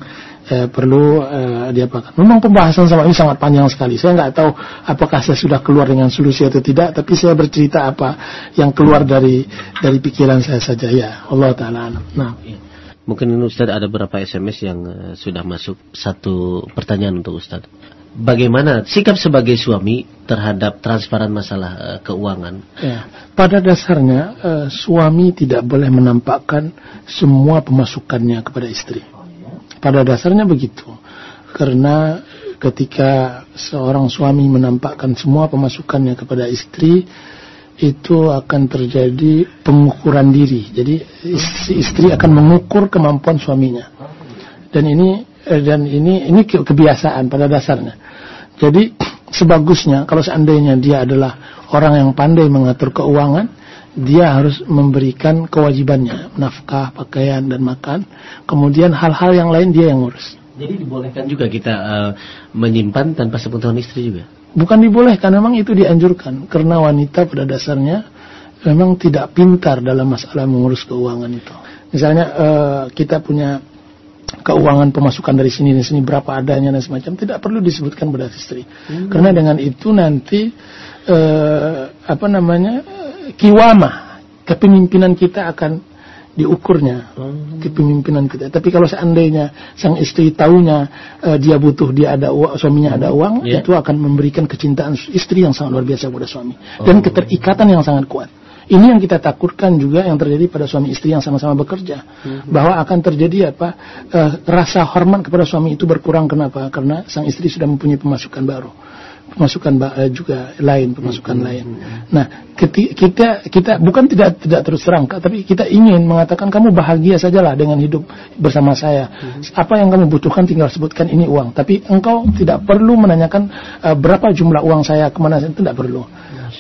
Speaker 1: eh, perlu eh, diapakan. Memang pembahasan sama ini sangat panjang sekali. Saya nggak tahu apakah saya sudah keluar dengan solusi atau tidak tapi saya bercerita apa yang keluar dari dari pikiran saya saja. Ya Allah taala nah.
Speaker 2: Mungkin Ustaz ada beberapa SMS yang uh, sudah masuk? Satu pertanyaan untuk Ustaz bagaimana sikap sebagai suami terhadap transparan masalah uh, keuangan?
Speaker 1: Ya, pada dasarnya uh, suami tidak boleh menampakkan semua pemasukannya kepada istri. Pada dasarnya begitu. Karena ketika seorang suami menampakkan semua pemasukannya kepada istri, itu akan terjadi pengukuran diri. Jadi istri akan mengukur kemampuan suaminya. Dan ini dan ini ini kebiasaan pada dasarnya. Jadi [CLEARS THROAT] sebagusnya kalau seandainya dia adalah orang yang pandai mengatur keuangan, dia harus memberikan kewajibannya, nafkah, pakaian dan makan. Kemudian hal-hal yang lain dia yang ngurus.
Speaker 2: Jadi dibolehkan juga kita uh, menyimpan tanpa sepengetahuan istri juga.
Speaker 1: Bukan dibolehkan, memang itu dianjurkan karena wanita pada dasarnya memang tidak pintar dalam masalah mengurus keuangan itu. Misalnya uh, kita punya keuangan pemasukan dari sini dan sini berapa adanya dan semacam tidak perlu disebutkan pada istri. Karena dengan itu nanti eh, apa namanya kiwama kepemimpinan kita akan diukurnya. Kepemimpinan kita. Tapi kalau seandainya sang istri tahunya eh, dia butuh dia ada uang, suaminya ada uang,
Speaker 2: Yeah.
Speaker 1: itu akan memberikan kecintaan istri yang sangat luar biasa kepada suami. Dan keterikatan yang sangat kuat. Ini yang kita takutkan juga yang terjadi pada suami istri yang sama-sama bekerja, bahwa akan terjadi apa eh, rasa hormat kepada suami itu berkurang kenapa? Karena sang istri sudah mempunyai pemasukan baru pemasukan ba- eh, juga lain pemasukan lain. Nah, keti- kita kita bukan tidak tidak terus terang, tapi kita ingin mengatakan kamu bahagia sajalah dengan hidup bersama saya. Apa yang kamu butuhkan tinggal sebutkan ini uang. Tapi engkau tidak perlu menanyakan eh, berapa jumlah uang saya ke mana itu tidak perlu.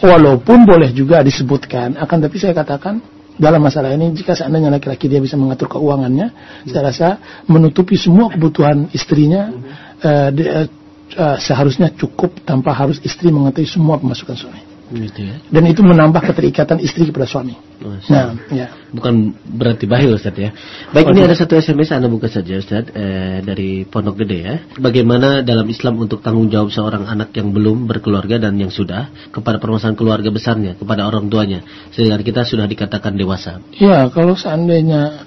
Speaker 1: Walaupun boleh juga disebutkan, akan tapi saya katakan dalam masalah ini jika seandainya laki-laki dia bisa mengatur keuangannya, saya rasa menutupi semua kebutuhan istrinya eh, di- eh, eh, seharusnya cukup tanpa harus istri mengetahui semua pemasukan suami.
Speaker 2: Gitu ya.
Speaker 1: Dan itu menambah keterikatan istri kepada suami.
Speaker 2: Masya
Speaker 1: Nah, ya.
Speaker 2: Bukan berarti bahil Ustaz ya. Baik
Speaker 1: Oh,
Speaker 2: ini ada satu SMS Anda buka saja Ustaz eh, dari Pondok Gede ya. Bagaimana dalam Islam untuk tanggung jawab seorang anak yang belum berkeluarga dan yang sudah kepada permasalahan keluarga besarnya, kepada orang tuanya. Sedangkan kita sudah dikatakan dewasa.
Speaker 1: Ya, kalau seandainya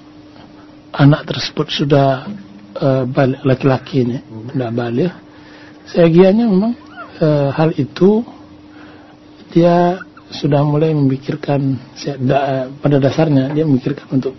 Speaker 1: anak tersebut sudah eh, laki-laki ini, sudah balik, saya memang eh, hal itu dia sudah mulai memikirkan pada dasarnya dia memikirkan untuk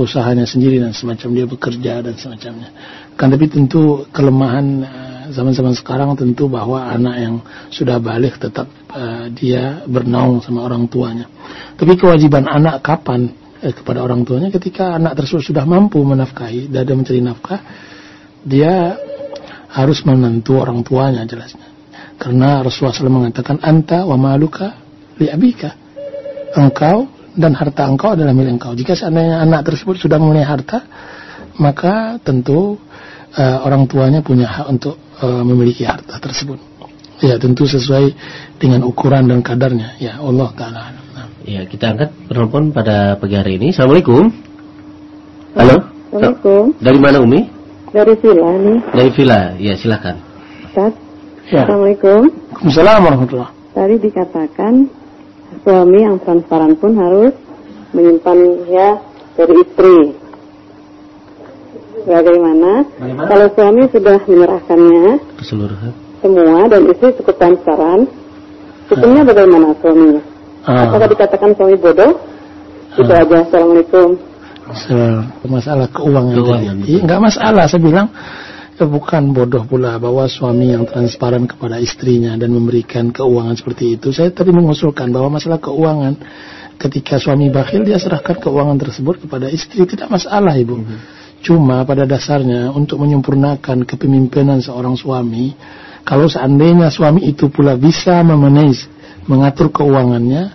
Speaker 1: usahanya sendiri dan semacam dia bekerja dan semacamnya. Kan tapi tentu kelemahan eh, zaman-zaman sekarang tentu bahwa anak yang sudah balik tetap eh, dia bernaung sama orang tuanya. Tapi kewajiban anak kapan eh, kepada orang tuanya ketika anak tersebut sudah mampu menafkahi dan mencari nafkah, dia harus menentu orang tuanya jelasnya. Karena Rasulullah SAW mengatakan anta wa maluka li abika. Engkau dan harta engkau adalah milik engkau. Jika seandainya anak tersebut sudah mempunyai harta, maka tentu eh, orang tuanya punya hak untuk eh, memiliki harta tersebut. Ya, tentu sesuai dengan ukuran dan kadarnya. Ya, Allah taala. Nah.
Speaker 2: Ya, kita angkat penelpon pada pagi hari ini. Assalamualaikum. Halo.
Speaker 3: Assalamualaikum.
Speaker 2: Dari mana Umi?
Speaker 3: Dari Villa nih,
Speaker 2: Dari Villa. Ya, silakan.
Speaker 3: Ustaz.
Speaker 1: Ya.
Speaker 3: Assalamualaikum.
Speaker 1: Waalaikumsalam warahmatullahi
Speaker 3: Tadi dikatakan suami yang transparan pun harus menyimpannya dari istri. Bagaimana?
Speaker 2: Bagaimana?
Speaker 3: Kalau suami sudah menyerahkannya
Speaker 2: Keseluruhan.
Speaker 3: semua dan istri cukup transparan, hukumnya bagaimana suaminya?
Speaker 1: Ah.
Speaker 3: Apakah dikatakan suami bodoh? Itu
Speaker 1: Ah.
Speaker 3: aja. Assalamualaikum.
Speaker 1: Masalah keuangan,
Speaker 2: Keuangan,
Speaker 1: tadi. nggak masalah saya bilang ya bukan bodoh pula bahwa suami yang transparan kepada istrinya dan memberikan keuangan seperti itu? Saya tadi mengusulkan bahwa masalah keuangan ketika suami bakhil dia serahkan keuangan tersebut kepada istri. Tidak masalah ibu. Cuma pada dasarnya untuk menyempurnakan kepemimpinan seorang suami kalau seandainya suami itu pula bisa memanage mengatur keuangannya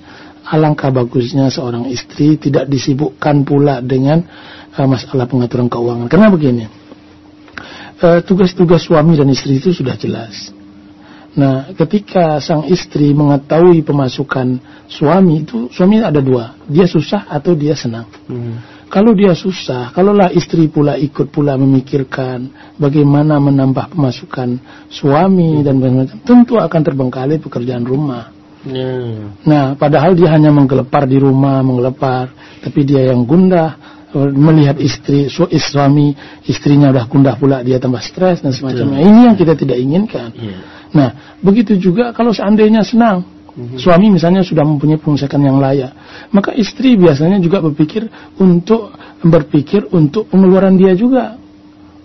Speaker 1: alangkah bagusnya seorang istri tidak disibukkan pula dengan eh, masalah pengaturan keuangan. Karena begini, eh, tugas-tugas suami dan istri itu sudah jelas. Nah, ketika sang istri mengetahui pemasukan suami itu, suami ada dua, dia susah atau dia senang. Kalau dia susah, kalaulah istri pula ikut pula memikirkan bagaimana menambah pemasukan suami dan macam tentu akan terbengkalai pekerjaan rumah.
Speaker 2: Ya.
Speaker 1: Nah, padahal dia hanya menggelepar di rumah, menggelepar, tapi dia yang gundah melihat istri, su, suami, istrinya udah gundah pula, dia tambah stres dan semacamnya. Ini yang kita tidak inginkan.
Speaker 2: Iya.
Speaker 1: Nah, begitu juga kalau seandainya senang, suami misalnya sudah mempunyai pemasukan yang layak, maka istri biasanya juga berpikir untuk berpikir untuk pengeluaran dia juga.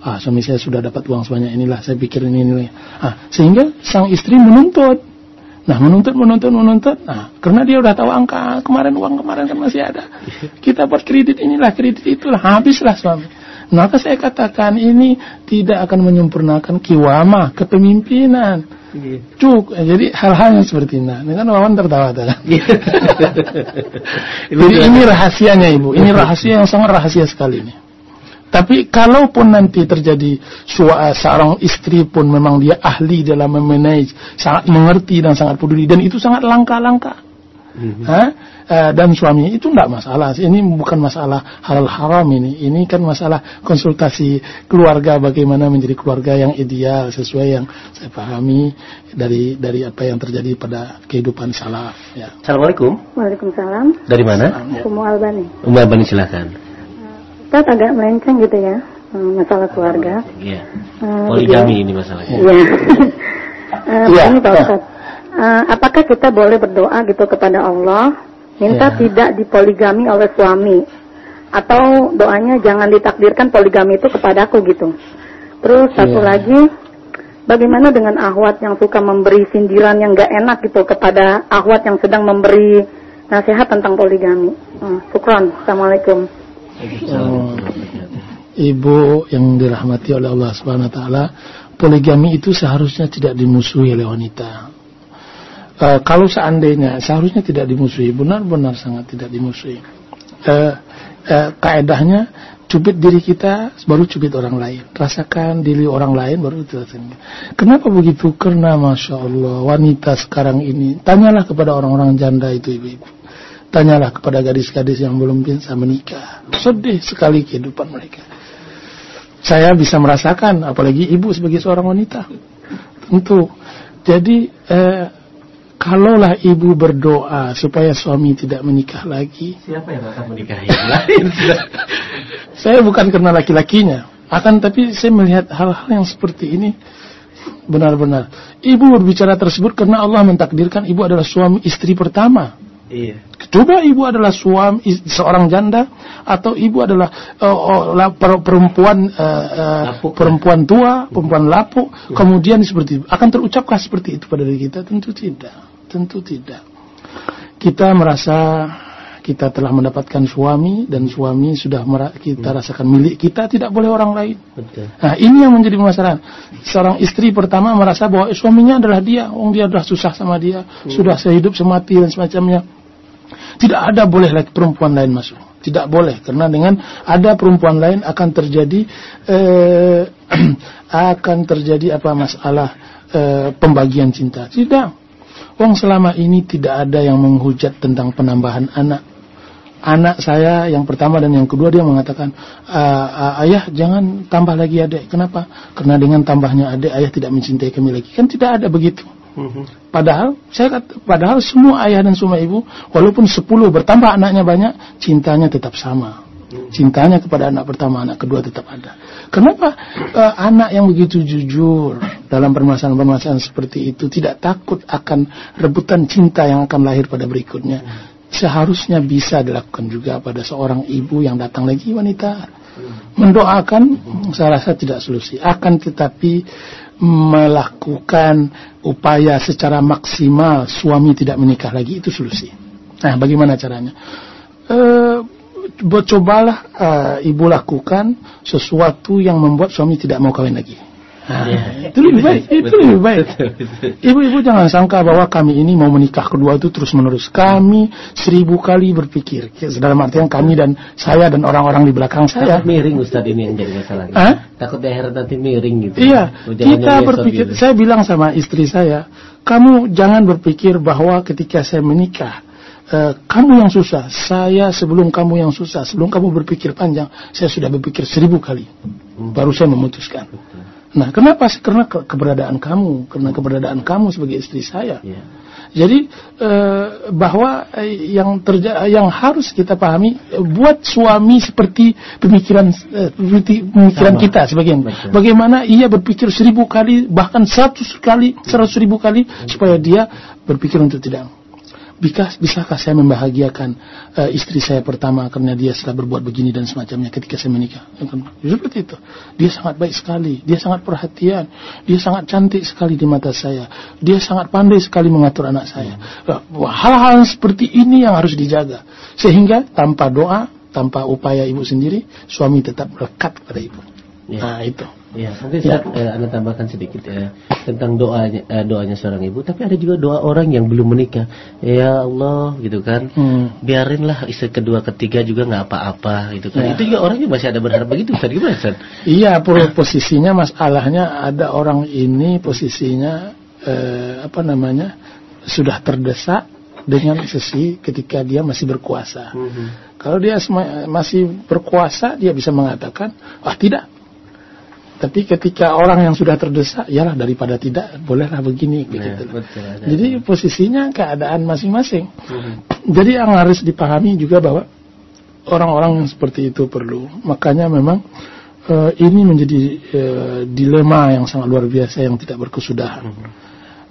Speaker 1: Ah, suami saya sudah dapat uang sebanyak inilah, saya pikir ini ini. Ah, sehingga sang istri menuntut. Nah, menuntut, menuntut, menuntut. Nah, karena dia udah tahu angka kemarin uang kemarin kan masih ada. Kita buat kredit inilah, kredit itulah, habislah suami. Maka saya katakan ini tidak akan menyempurnakan kiwama, kepemimpinan. Cuk, eh, jadi hal-hal yang seperti ini. Ini kan Wawan tertawa tuh kan. [LAUGHS] jadi ini rahasianya ibu, ini rahasia yang sangat rahasia sekali ini. Tapi kalaupun nanti terjadi sua- seorang istri pun memang dia ahli dalam memanage, sangat mengerti dan sangat peduli dan itu sangat langka-langka. hmm. uh, dan suami itu tidak masalah. Ini bukan masalah halal haram ini. Ini kan masalah konsultasi keluarga bagaimana menjadi keluarga yang ideal sesuai yang saya pahami dari dari apa yang terjadi pada kehidupan salaf.
Speaker 2: Ya. Assalamualaikum.
Speaker 3: Waalaikumsalam.
Speaker 2: Dari mana?
Speaker 3: Umu Albani.
Speaker 2: Umu Albani silakan.
Speaker 3: Ustaz agak melenceng gitu ya masalah keluarga.
Speaker 2: Iya. Uh, Poligami ini masalahnya.
Speaker 3: Iya. uh, ya. [LAUGHS] Ini Pak Ustaz. Uh, apakah kita boleh berdoa gitu kepada Allah minta ya. tidak dipoligami oleh suami atau doanya jangan ditakdirkan poligami itu kepadaku gitu. Terus satu ya. lagi bagaimana dengan ahwat yang suka memberi sindiran yang gak enak gitu kepada ahwat yang sedang memberi nasihat tentang poligami. Uh, syukran. Assalamualaikum.
Speaker 1: Oh, ibu yang dirahmati oleh Allah Subhanahu wa taala, poligami itu seharusnya tidak dimusuhi oleh wanita. Uh, kalau seandainya seharusnya tidak dimusuhi, benar-benar sangat tidak dimusuhi. Uh, uh, kaedahnya cubit diri kita baru cubit orang lain, rasakan diri orang lain baru rasakan. Kenapa begitu? Karena masya Allah wanita sekarang ini, tanyalah kepada orang-orang janda itu ibu-ibu, tanyalah kepada gadis-gadis yang belum bisa menikah, sedih sekali kehidupan mereka. Saya bisa merasakan, apalagi ibu sebagai seorang wanita, tentu. Jadi eh, kalaulah ibu berdoa supaya suami tidak menikah lagi.
Speaker 2: Siapa yang akan menikahi [LAUGHS]
Speaker 1: saya bukan karena laki-lakinya, akan tapi saya melihat hal-hal yang seperti ini benar-benar. Ibu berbicara tersebut karena Allah mentakdirkan ibu adalah suami istri pertama. Iya. Coba ibu adalah suami seorang janda atau ibu adalah uh, uh, perempuan uh, uh, perempuan tua, perempuan lapuk, ya. kemudian seperti itu. Akan terucapkah seperti itu pada diri kita? Tentu tidak. Tentu tidak. Kita merasa kita telah mendapatkan suami dan suami sudah kita hmm. rasakan milik kita tidak boleh orang lain. Betul. Nah ini yang menjadi masalah. Seorang istri pertama merasa bahwa suaminya adalah dia, oh dia sudah susah sama dia, hmm. sudah sehidup semati dan semacamnya. Tidak ada boleh lagi perempuan lain masuk. Tidak boleh karena dengan ada perempuan lain akan terjadi eh, [CLEARS THROAT] akan terjadi apa masalah eh, pembagian cinta. Tidak. Wong selama ini tidak ada yang menghujat tentang penambahan anak. Anak saya yang pertama dan yang kedua dia mengatakan, ayah jangan tambah lagi adik. Kenapa? Karena dengan tambahnya adik ayah tidak mencintai kami lagi. Kan tidak ada begitu. Mhm. Padahal saya kata, padahal semua ayah dan semua ibu walaupun sepuluh bertambah anaknya banyak, cintanya tetap sama. Mhm. Cintanya kepada anak pertama, anak kedua tetap ada. Kenapa uh, anak yang begitu jujur dalam permasalahan-permasalahan seperti itu tidak takut akan rebutan cinta yang akan lahir pada berikutnya? Seharusnya bisa dilakukan juga pada seorang ibu yang datang lagi wanita. Mendoakan saya rasa tidak solusi. Akan tetapi melakukan upaya secara maksimal suami tidak menikah lagi itu solusi. Nah, bagaimana caranya? E, cobalah uh, ibu lakukan sesuatu yang membuat suami tidak mau kawin lagi. Nah, ya. itu lebih baik. Itu lebih baik. Ibu-ibu jangan sangka bahwa kami ini mau menikah kedua itu terus menerus. Kami seribu kali berpikir. Dalam artian kami dan saya dan orang-orang di belakang saya.
Speaker 2: Takut miring Ustadz ini yang jadi masalah. Hah? Takut daerah nanti miring gitu.
Speaker 1: Iya. Kita berpikir. Gitu. Saya bilang sama istri saya, kamu jangan berpikir bahwa ketika saya menikah Uh, kamu yang susah, saya sebelum kamu yang susah, sebelum kamu berpikir panjang, saya sudah berpikir seribu kali, hmm. baru saya memutuskan. Nah, kenapa? Karena ke keberadaan kamu, karena keberadaan kamu sebagai istri saya. Yeah. Jadi uh, bahwa eh, yang terja yang harus kita pahami, buat suami seperti pemikiran uh, pemikiran Sama. kita sebagian. Bagaimana ia berpikir seribu kali, bahkan seratus kali, seratus ribu kali, supaya dia berpikir untuk tidak bisakah saya membahagiakan uh, istri saya pertama karena dia setelah berbuat begini dan semacamnya ketika saya menikah? Ya? Seperti itu. Dia sangat baik sekali, dia sangat perhatian, dia sangat cantik sekali di mata saya, dia sangat pandai sekali mengatur anak saya. Hal-hal seperti ini yang harus dijaga sehingga tanpa doa, tanpa upaya ibu sendiri, suami tetap melekat pada ibu. Ya. Nah itu.
Speaker 2: Ya, nanti saya ya. eh, anda tambahkan sedikit ya tentang doanya eh, doanya seorang ibu. Tapi ada juga doa orang yang belum menikah. Ya Allah, gitu kan. Hmm. Biarinlah istri kedua, ketiga juga nggak apa-apa, gitu kan. Ya. Itu juga orang juga masih ada berharap begitu, tadi gimana?
Speaker 1: Iya, posisinya masalahnya ada orang ini posisinya eh, apa namanya sudah terdesak dengan sesi ketika dia masih berkuasa.
Speaker 2: Mhm.
Speaker 1: Kalau dia masih berkuasa, dia bisa mengatakan, ah tidak. Tapi ketika orang yang sudah terdesak, yalah daripada tidak, bolehlah begini.
Speaker 2: Nah,
Speaker 1: begitu.
Speaker 2: betul, ada.
Speaker 1: Jadi posisinya keadaan masing-masing.
Speaker 2: Mhm.
Speaker 1: Jadi yang harus dipahami juga bahwa orang-orang yang seperti itu perlu. Makanya memang eh, ini menjadi eh, dilema yang sangat luar biasa yang tidak berkesudahan.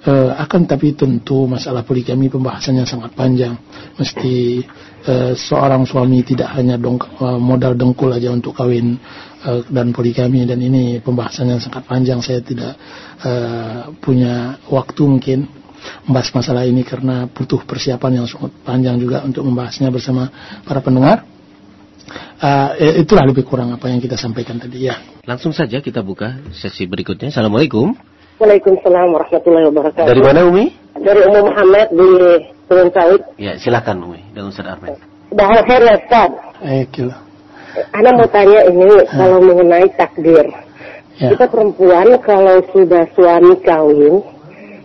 Speaker 1: Eh, akan tapi tentu masalah poligami pembahasannya sangat panjang. Mesti eh, seorang suami tidak hanya dong, eh, modal dengkul aja untuk kawin eh, dan poligami dan ini pembahasannya sangat panjang. Saya tidak eh, punya waktu mungkin membahas masalah ini karena butuh persiapan yang sangat panjang juga untuk membahasnya bersama para pendengar. Eh, itulah lebih kurang apa yang kita sampaikan tadi ya.
Speaker 2: Langsung saja kita buka sesi berikutnya. Assalamualaikum.
Speaker 5: Waalaikumsalam warahmatullahi wabarakatuh.
Speaker 2: Dari mana Umi?
Speaker 5: Dari Umum Muhammad di Turun Sawit.
Speaker 2: Ya, silakan Umi dan Ustaz
Speaker 5: khair ya Ustaz.
Speaker 1: Eh, kilo.
Speaker 5: Ana mau tanya ini kalau mengenai takdir.
Speaker 1: Ya.
Speaker 5: Kita perempuan kalau sudah suami kawin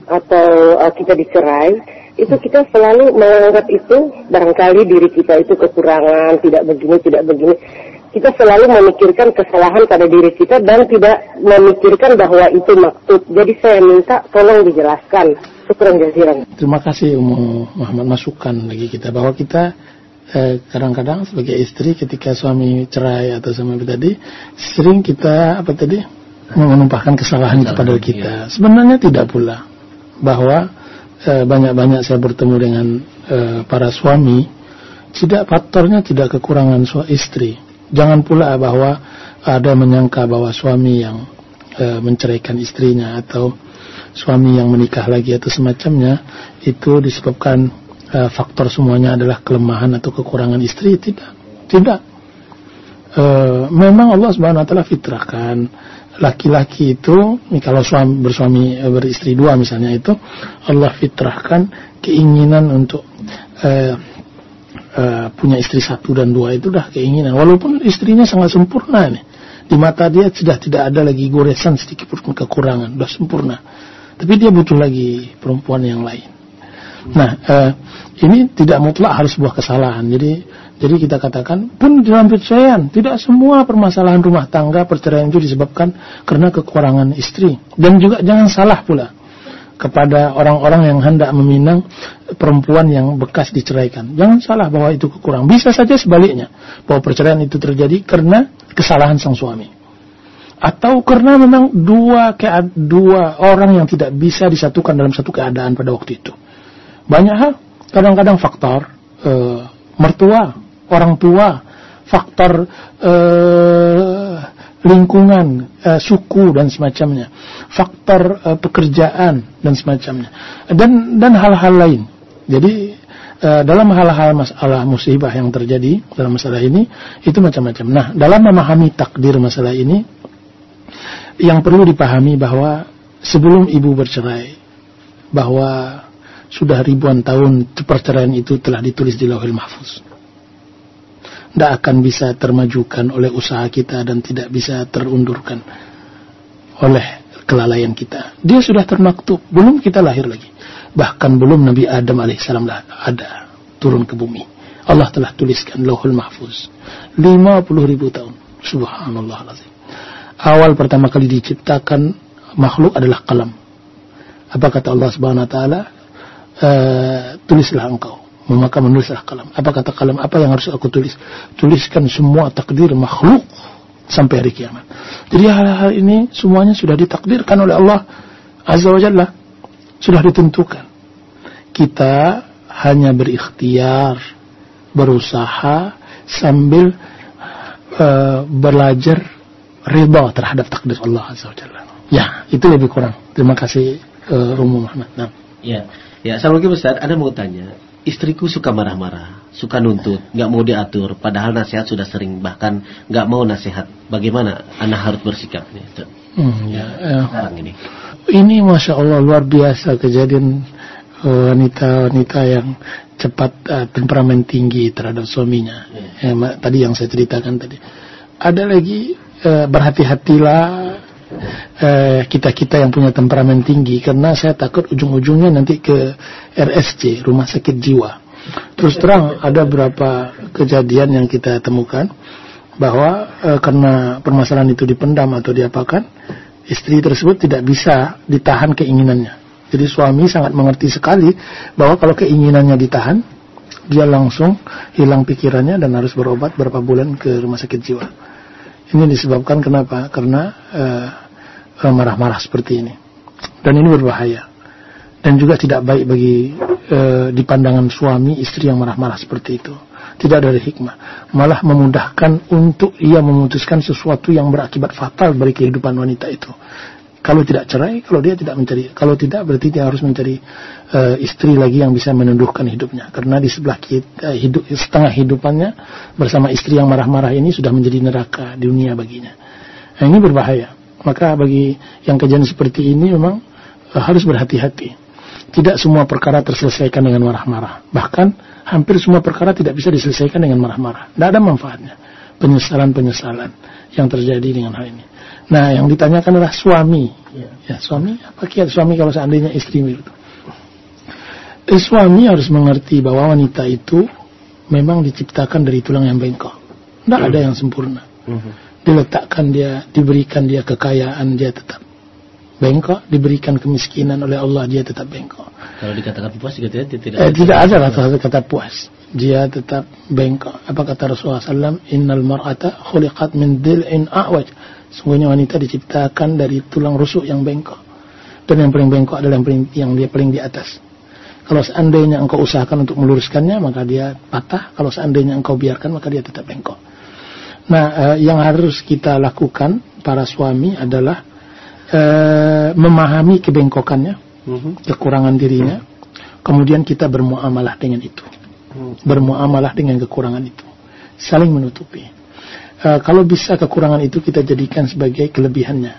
Speaker 5: atau uh, kita dicerai, itu kita selalu menganggap itu barangkali diri kita itu kekurangan, tidak begini, tidak begini. Kita selalu memikirkan kesalahan pada diri kita dan tidak memikirkan bahwa itu maksud. Jadi saya minta tolong dijelaskan. Jaziran.
Speaker 1: Terima kasih Umu Muhammad masukan bagi kita bahwa kita eh, kadang-kadang sebagai istri ketika suami cerai atau suami tadi sering kita apa tadi menumpahkan kesalahan kepada
Speaker 2: Kesalahan,
Speaker 1: kita. Sebenarnya tidak pula bahwa eh, banyak-banyak saya bertemu dengan eh, para suami tidak faktornya tidak kekurangan suami istri. Jangan pula bahwa ada menyangka bahwa suami yang eh, menceraikan istrinya atau suami yang menikah lagi atau semacamnya itu disebabkan eh, faktor semuanya adalah kelemahan atau kekurangan istri? Tidak. Tidak. Eh, memang Allah Subhanahu wa taala fitrahkan. Laki-laki itu kalau suami bersuami eh, beristri dua misalnya itu Allah fitrahkan keinginan untuk eh, eh, punya istri satu dan dua itu dah keinginan. Walaupun istrinya sangat sempurna nih di mata dia sudah tidak ada lagi goresan sedikit pun kekurangan. Sudah sempurna. Tapi dia butuh lagi perempuan yang lain Nah, eh, ini tidak mutlak harus sebuah kesalahan. Jadi, jadi kita katakan pun dalam perceraian tidak semua permasalahan rumah tangga perceraian itu disebabkan karena kekurangan istri. Dan juga jangan salah pula kepada orang-orang yang hendak meminang perempuan yang bekas diceraikan. Jangan salah bahwa itu kekurangan. Bisa saja sebaliknya bahwa perceraian itu terjadi karena kesalahan sang suami atau karena memang dua dua orang yang tidak bisa disatukan dalam satu keadaan pada waktu itu. Banyak hal, kadang-kadang faktor eh, mertua, orang tua, faktor eh, lingkungan, eh, suku dan semacamnya, faktor eh, pekerjaan dan semacamnya, dan dan hal-hal lain. Jadi eh, dalam hal-hal masalah musibah yang terjadi dalam masalah ini itu macam-macam. Nah, dalam memahami takdir masalah ini yang perlu dipahami bahwa sebelum ibu bercerai bahwa sudah ribuan tahun perceraian itu telah ditulis di lauhil mahfuz. Tidak akan bisa termajukan oleh usaha kita dan tidak bisa terundurkan oleh kelalaian kita. Dia sudah termaktub, belum kita lahir lagi. Bahkan belum Nabi Adam alaihissalam ada turun ke bumi. Allah telah tuliskan lauhul mahfuz. 50 ribu tahun. Subhanallah lazim. Awal pertama kali diciptakan makhluk adalah kalam. Apa kata Allah Subhanahu wa taala? Eh, tulislah engkau. Maka menulislah kalam. Apa kata kalam? Apa yang harus aku tulis? Tuliskan semua takdir makhluk sampai hari kiamat. Jadi hal-hal ini semuanya sudah ditakdirkan oleh Allah Azza wa Jalla. Sudah ditentukan. Kita hanya berikhtiar berusaha sambil eh, belajar riba terhadap takdir Allah Azza wa Jalla. Ya itu lebih kurang. Terima kasih Romo Muhammad. Nah.
Speaker 2: Ya, ya. Assalamualaikum Ustaz. Ada mau tanya. Istriku suka marah-marah, suka nuntut, nggak mau diatur. Padahal nasihat sudah sering, bahkan nggak mau nasihat. Bagaimana anak harus bersikap nih, Ustaz?
Speaker 1: Hmm, ya, ya.
Speaker 2: Sekarang ini.
Speaker 1: Ini masya Allah luar biasa kejadian eh, wanita-wanita yang cepat eh, temperamen tinggi terhadap suaminya. Ya, ma- tadi yang saya ceritakan tadi. Ada lagi eh, berhati-hatilah eh, kita-kita yang punya temperamen tinggi karena saya takut ujung-ujungnya nanti ke RSC, rumah sakit jiwa. Terus terang ada beberapa kejadian yang kita temukan bahwa eh, karena permasalahan itu dipendam atau diapakan, istri tersebut tidak bisa ditahan keinginannya. Jadi suami sangat mengerti sekali bahwa kalau keinginannya ditahan, dia langsung hilang pikirannya dan harus berobat berapa bulan ke rumah sakit jiwa. Ini disebabkan kenapa? Karena uh, marah-marah seperti ini. Dan ini berbahaya. Dan juga tidak baik bagi uh, di pandangan suami istri yang marah-marah seperti itu. Tidak ada hikmah. Malah memudahkan untuk ia memutuskan sesuatu yang berakibat fatal bagi kehidupan wanita itu. Kalau tidak cerai, kalau dia tidak mencari, kalau tidak berarti dia harus mencari uh, istri lagi yang bisa meneduhkan hidupnya. Karena di sebelah kita hidup setengah hidupannya bersama istri yang marah-marah ini sudah menjadi neraka dunia baginya. Nah, ini berbahaya. Maka bagi yang kejadian seperti ini memang uh, harus berhati-hati. Tidak semua perkara terselesaikan dengan marah-marah. Bahkan hampir semua perkara tidak bisa diselesaikan dengan marah-marah. Tidak ada manfaatnya. Penyesalan-penyesalan yang terjadi dengan hal ini. Nah, yang ditanyakan adalah suami. Ya, ya suami, apa kiat suami kalau seandainya istri itu? Eh, suami harus mengerti bahwa wanita itu memang diciptakan dari tulang yang bengkok. Tidak ada yang sempurna. Mhm. Diletakkan dia, diberikan dia kekayaan, dia tetap bengkok. Diberikan kemiskinan oleh Allah, dia tetap bengkok.
Speaker 2: Kalau dikatakan puas juga tidak tidak,
Speaker 1: eh, tidak ada kata kata puas. Dia tetap bengkok. Apa kata Rasulullah SAW? Innal mar'ata khuliqat min dil'in a'waj Sungguhnya wanita diciptakan dari tulang rusuk yang bengkok. Dan yang paling bengkok adalah yang, paling, yang dia paling di atas. Kalau seandainya engkau usahakan untuk meluruskannya, maka dia patah. Kalau seandainya engkau biarkan, maka dia tetap bengkok. Nah, eh, yang harus kita lakukan para suami adalah eh, memahami kebengkokannya, mhm. kekurangan dirinya, kemudian kita bermuamalah dengan itu, mhm. bermuamalah dengan kekurangan itu, saling menutupi uh, kalau bisa kekurangan itu kita jadikan sebagai kelebihannya.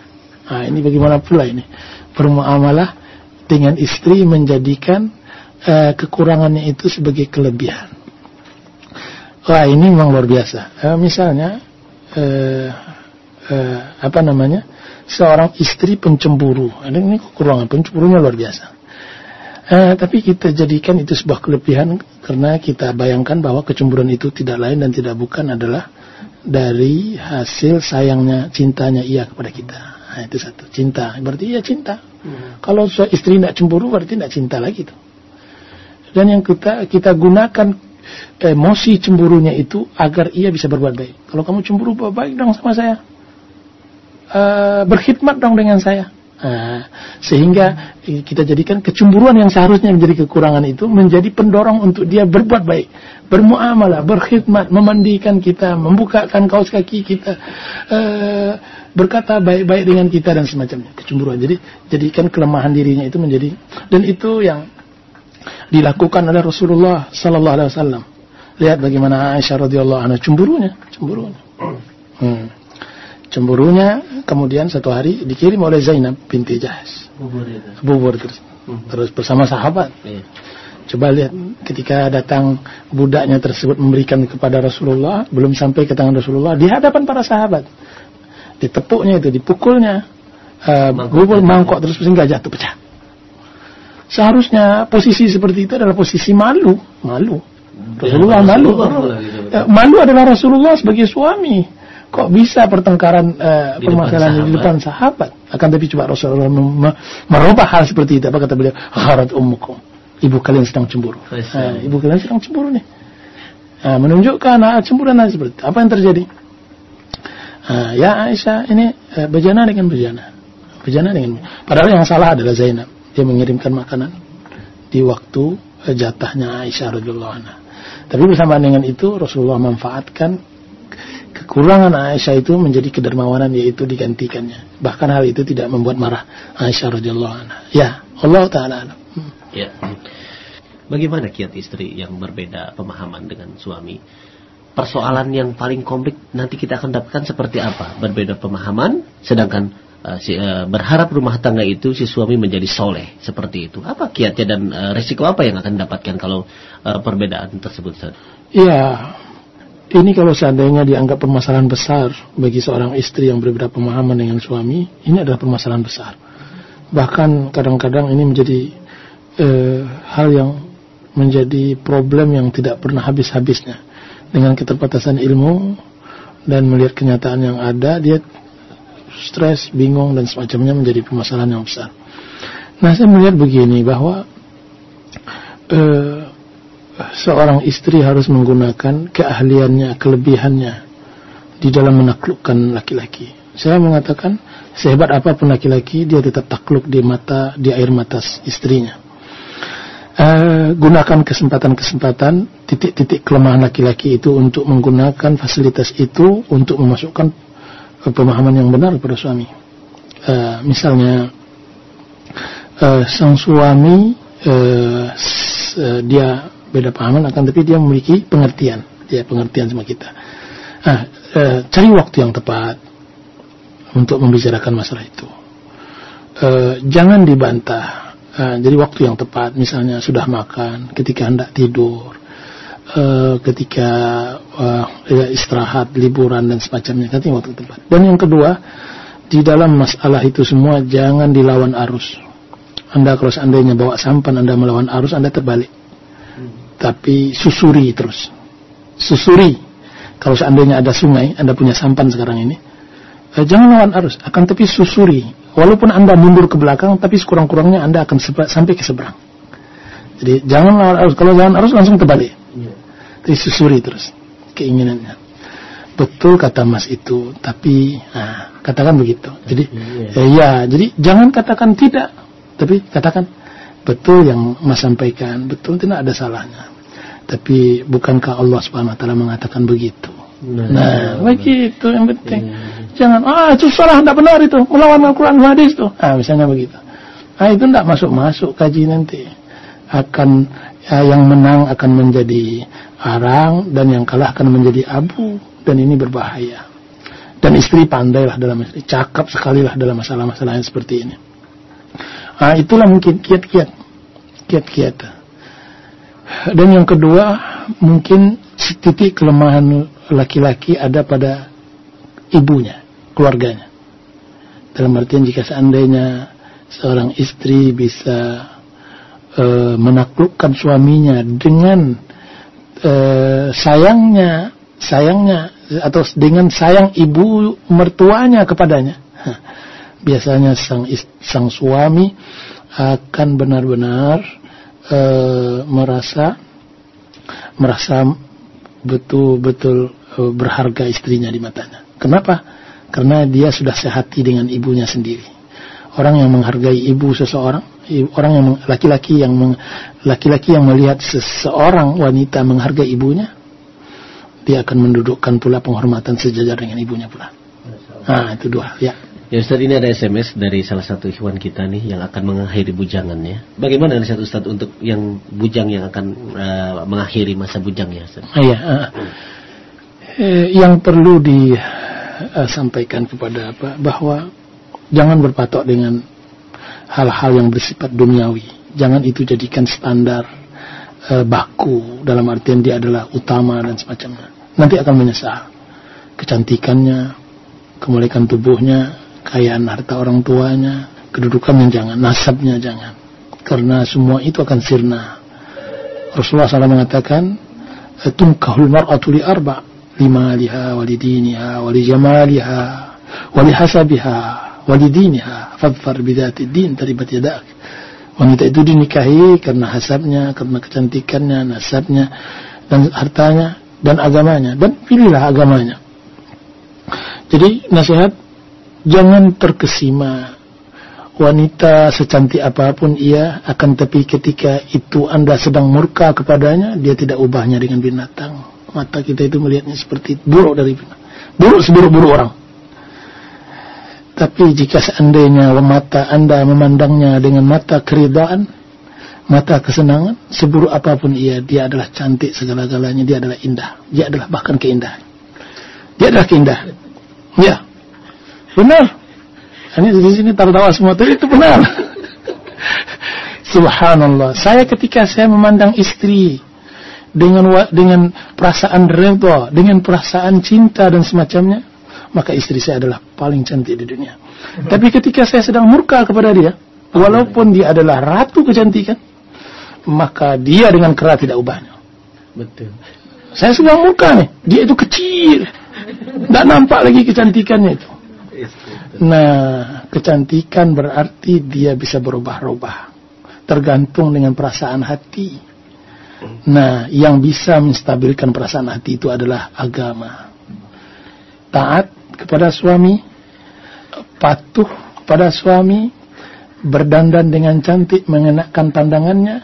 Speaker 1: Nah, ini bagaimana pula ini bermuamalah dengan istri menjadikan uh, kekurangannya itu sebagai kelebihan. Wah ini memang luar biasa. Uh, misalnya uh, uh, apa namanya seorang istri pencemburu. Ini kekurangan pencemburunya luar biasa. Uh, tapi kita jadikan itu sebuah kelebihan karena kita bayangkan bahwa kecemburuan itu tidak lain dan tidak bukan adalah dari hasil sayangnya cintanya ia kepada kita. Nah, itu satu cinta. Berarti ia cinta. Hmm. Kalau istri tidak cemburu berarti tidak cinta lagi tuh. Dan yang kita kita gunakan emosi cemburunya itu agar ia bisa berbuat baik. Kalau kamu cemburu baik dong sama saya. Uh, berkhidmat dong dengan saya. Nah, sehingga kita jadikan kecemburuan yang seharusnya menjadi kekurangan itu menjadi pendorong untuk dia berbuat baik, bermuamalah, berkhidmat, memandikan kita, membukakan kaos kaki kita, uh, berkata baik-baik dengan kita dan semacamnya kecemburuan. Jadi jadikan kelemahan dirinya itu menjadi dan itu yang dilakukan oleh Rasulullah Sallallahu Alaihi Wasallam. Lihat bagaimana Aisyah radhiyallahu anha cemburunya, cemburunya. Hmm cemburunya kemudian satu hari dikirim oleh Zainab binti Jahas bubur terus. Hmm. terus bersama sahabat. Iya. coba lihat ketika datang budaknya tersebut memberikan kepada Rasulullah belum sampai ke tangan Rasulullah di hadapan para sahabat. Ditepuknya itu dipukulnya uh, bubur mangkok terus sehingga jatuh pecah. Seharusnya posisi seperti itu adalah posisi malu. Malu. Rasulullah malu. Gitu. malu adalah Rasulullah sebagai suami Kok bisa pertengkaran uh, permasalahan di depan sahabat? Akan tapi coba Rasulullah merubah hal seperti itu. Apa kata beliau? Kharat ummukum. Ibu kalian sedang cemburu. Uh, ibu kalian sedang cemburu nih. Uh, menunjukkan uh, cemburuan seperti itu. Apa yang terjadi? Uh, ya Aisyah ini uh, bejana dengan bejana. Bejana dengan Padahal yang salah adalah Zainab. Dia mengirimkan makanan di waktu uh, jatahnya Aisyah radhiyallahu anha. Tapi bersamaan dengan itu Rasulullah memanfaatkan kekurangan Aisyah itu menjadi kedermawanan yaitu digantikannya. Bahkan hal itu tidak membuat marah Aisyah radhiyallahu anha. Ya, Allah taala. Hmm.
Speaker 2: Ya. Bagaimana kiat istri yang berbeda pemahaman dengan suami? Persoalan yang paling komplit nanti kita akan dapatkan seperti apa? Berbeda pemahaman, sedangkan uh, si, uh, berharap rumah tangga itu si suami menjadi soleh seperti itu. Apa kiatnya dan uh, resiko apa yang akan dapatkan kalau uh, perbedaan tersebut?
Speaker 1: Iya, ini kalau seandainya dianggap permasalahan besar bagi seorang istri yang berbeda pemahaman dengan suami, ini adalah permasalahan besar. Bahkan kadang-kadang ini menjadi eh, hal yang menjadi problem yang tidak pernah habis-habisnya. Dengan keterbatasan ilmu dan melihat kenyataan yang ada, dia stres, bingung dan semacamnya menjadi permasalahan yang besar. Nah, saya melihat begini bahwa eh, seorang istri harus menggunakan keahliannya, kelebihannya di dalam menaklukkan laki-laki. Saya mengatakan sehebat apa pun laki-laki dia tetap takluk di mata di air mata istrinya. Uh, gunakan kesempatan-kesempatan titik-titik kelemahan laki-laki itu untuk menggunakan fasilitas itu untuk memasukkan uh, pemahaman yang benar kepada suami. Uh, misalnya uh, sang suami uh, dia beda pahaman akan tapi dia memiliki pengertian. Ya pengertian sama kita. Nah, e, cari waktu yang tepat untuk membicarakan masalah itu. E, jangan dibantah. E, jadi waktu yang tepat misalnya sudah makan ketika hendak tidur e, ketika e, istirahat liburan dan semacamnya. Nanti waktu tepat. Dan yang kedua di dalam masalah itu semua jangan dilawan arus. Anda kalau seandainya bawa sampan Anda melawan arus Anda terbalik tapi susuri terus. Susuri. Kalau seandainya ada sungai, Anda punya sampan sekarang ini, eh, jangan lawan arus, akan tapi susuri. Walaupun Anda mundur ke belakang, tapi sekurang-kurangnya Anda akan sampai ke seberang. Jadi jangan lawan arus. Kalau lawan arus langsung terbalik. Yeah. Jadi susuri terus keinginannya. Betul kata Mas itu, tapi nah, katakan begitu. Jadi yeah. eh, ya, jadi jangan katakan tidak, tapi katakan betul yang Mas sampaikan, betul tidak ada salahnya. Tapi bukankah Allah Subhanahu wa taala mengatakan begitu? Nah, nah begitu yang penting. Hmm. Jangan ah itu salah tidak benar itu, melawan Al-Qur'an hadis itu. Ah misalnya begitu. Ah itu tidak masuk-masuk kaji nanti. Akan ya, yang menang akan menjadi arang dan yang kalah akan menjadi abu dan ini berbahaya. Dan istri pandailah dalam istri, cakap sekali lah dalam masalah-masalah yang seperti ini. Ah itulah mungkin kiat-kiat kiat-kiat. Dan yang kedua, mungkin titik kelemahan laki-laki ada pada ibunya, keluarganya. Dalam artian jika seandainya seorang istri bisa e, menaklukkan suaminya dengan e, sayangnya, sayangnya atau dengan sayang ibu mertuanya kepadanya. Biasanya sang sang suami akan benar-benar e, merasa merasa betul-betul e, berharga istrinya di matanya. Kenapa? Karena dia sudah sehati dengan ibunya sendiri. Orang yang menghargai ibu seseorang, orang yang laki-laki yang laki-laki yang melihat seseorang wanita menghargai ibunya, dia akan mendudukkan pula penghormatan sejajar dengan ibunya pula. Nah, itu dua, ya.
Speaker 2: Ya Ustaz ini ada SMS dari salah satu ikhwan kita nih yang akan mengakhiri bujangannya. Bagaimana nasihat Ustaz untuk yang bujang yang akan uh, mengakhiri masa bujangnya Ustaz?
Speaker 1: Ah, iya, uh, eh, yang perlu disampaikan uh, kepada apa bahwa jangan berpatok dengan hal-hal yang bersifat duniawi. Jangan itu jadikan standar uh, baku dalam artian dia adalah utama dan semacamnya. Nanti akan menyesal kecantikannya, kemuliaan tubuhnya, kekayaan harta orang tuanya, kedudukannya jangan, nasabnya jangan. Karena semua itu akan sirna. Rasulullah SAW mengatakan, "Tunkahul mar'atu li arba' limaliha walidiniha walijamaliha walihasabiha walidiniha fadfar bidati din taribat yadak." Wanita itu dinikahi karena hasabnya, karena kecantikannya, nasabnya, dan hartanya, dan agamanya. Dan pilihlah agamanya. Jadi nasihat Jangan terkesima. Wanita secantik apa pun ia akan tapi ketika itu anda sedang murka kepadanya dia tidak ubahnya dengan binatang. Mata kita itu melihatnya seperti buruk dari binatang. Buruk seburuk-buruk orang. Tapi jika seandainya mata anda memandangnya dengan mata keridaan mata kesenangan seburuk apa pun ia dia adalah cantik segala-galanya dia adalah indah. Dia adalah bahkan keindahan. Dia adalah keindahan. Ya Benar. Ini di sini tertawa semua tapi itu benar. Subhanallah. Saya ketika saya memandang istri dengan dengan perasaan redha, dengan perasaan cinta dan semacamnya, maka istri saya adalah paling cantik di dunia. Tapi ketika saya sedang murka kepada dia, walaupun dia adalah ratu kecantikan, maka dia dengan kera tidak ubahnya.
Speaker 2: Betul.
Speaker 1: Saya sedang murka nih, dia itu kecil, tidak nampak lagi kecantikannya itu. Nah, kecantikan berarti dia bisa berubah-ubah. Tergantung dengan perasaan hati. Nah, yang bisa menstabilkan perasaan hati itu adalah agama. Taat kepada suami, patuh kepada suami, berdandan dengan cantik, mengenakan pandangannya,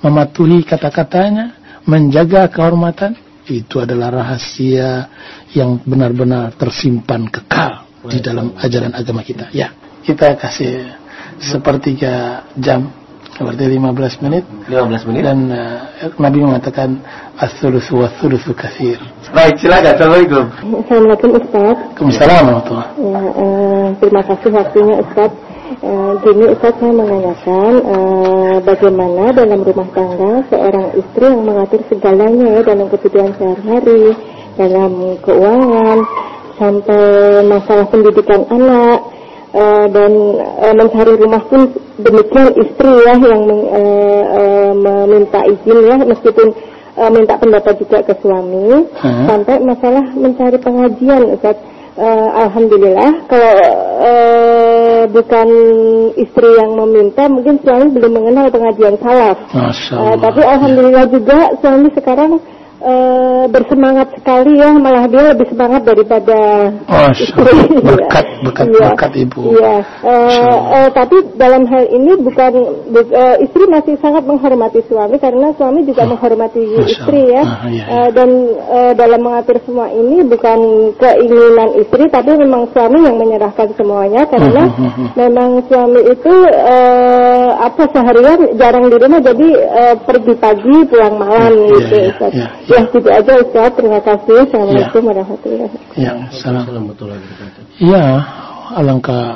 Speaker 1: mematuhi kata-katanya, menjaga kehormatan, itu adalah rahasia yang benar-benar tersimpan kekal di dalam ajaran agama kita. Ya, kita kasih sepertiga jam, berarti 15 menit.
Speaker 2: 15 menit.
Speaker 1: Dan eh, Nabi mengatakan as-sulusu was-sulusu katsir.
Speaker 2: Baik, silakan. Assalamualaikum.
Speaker 5: Assalamualaikum Ustaz.
Speaker 1: Waalaikumsalam warahmatullahi
Speaker 5: Ya, eh, terima kasih waktunya Ustaz. Eh, gini Ustaz saya menanyakan eh, bagaimana dalam rumah tangga seorang istri yang mengatur segalanya ya dalam kebutuhan sehari-hari, dalam keuangan, sampai masalah pendidikan anak eh, dan eh, mencari rumah pun demikian istri ya yang eh, meminta izin ya meskipun eh, minta pendapat juga ke suami
Speaker 1: Hmm.
Speaker 5: sampai masalah mencari pengajian Ustaz. Eh, Alhamdulillah kalau eh, bukan istri yang meminta mungkin suami belum mengenal pengajian salaf.
Speaker 1: Allah.
Speaker 5: tapi alhamdulillah juga suami sekarang eh, bersemangat sekali ya malah dia lebih semangat daripada
Speaker 1: Masya
Speaker 5: istri. [LAUGHS]
Speaker 1: Berkat, berkat,
Speaker 5: Iya.
Speaker 1: berkat ibu. Masya Allah.
Speaker 5: eh, tapi dalam hal ini bukan bu- eh, istri masih sangat menghormati suami karena suami juga menghormati
Speaker 1: Masya
Speaker 5: istri ya.
Speaker 1: Ah, iya, iya.
Speaker 5: Eh, dan eh, dalam mengatur semua ini bukan keinginan istri tapi memang suami yang menyerahkan semuanya karena
Speaker 1: Hmm, hmm, hmm.
Speaker 5: memang suami itu eh, apa seharian jarang di rumah jadi eh, pergi pagi pulang malam
Speaker 1: Iya,
Speaker 5: gitu
Speaker 1: iya,
Speaker 5: Ustaz.
Speaker 1: iya,
Speaker 5: Ya gitu aja Ustaz. Terima kasih. Assalamualaikum warahmatullahi wabarakatuh.
Speaker 1: Ya.
Speaker 2: Assalamualaikum wabarakatuh.
Speaker 1: Ya, alangkah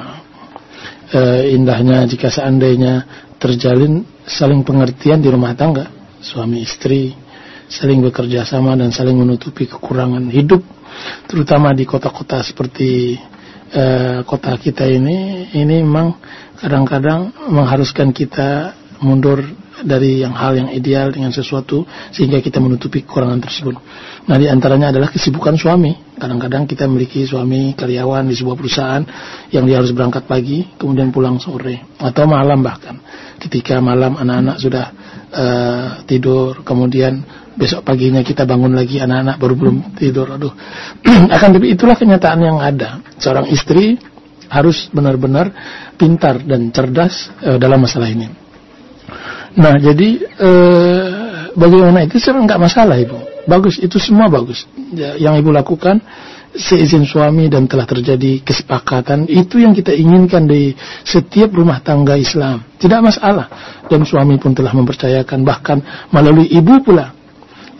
Speaker 1: eh, indahnya jika seandainya terjalin saling pengertian di rumah tangga, suami istri saling bekerja sama dan saling menutupi kekurangan hidup, terutama di kota-kota seperti eh, kota kita ini. Ini memang kadang-kadang mengharuskan kita mundur dari yang hal yang ideal dengan sesuatu sehingga kita menutupi kekurangan tersebut. Nah, di antaranya adalah kesibukan suami. Kadang-kadang kita memiliki suami karyawan di sebuah perusahaan yang dia harus berangkat pagi, kemudian pulang sore atau malam bahkan. Ketika malam anak-anak sudah eh, tidur, kemudian besok paginya kita bangun lagi anak-anak baru belum tidur. Aduh. [CLEARS THROAT] Akan tapi itulah kenyataan yang ada. Seorang istri harus benar-benar pintar dan cerdas eh, dalam masalah ini. Nah, jadi eh, bagaimana itu sebenarnya nggak masalah ibu. Bagus, itu semua bagus. Ya, yang ibu lakukan seizin suami dan telah terjadi kesepakatan itu yang kita inginkan di setiap rumah tangga Islam. Tidak masalah. Dan suami pun telah mempercayakan bahkan melalui ibu pula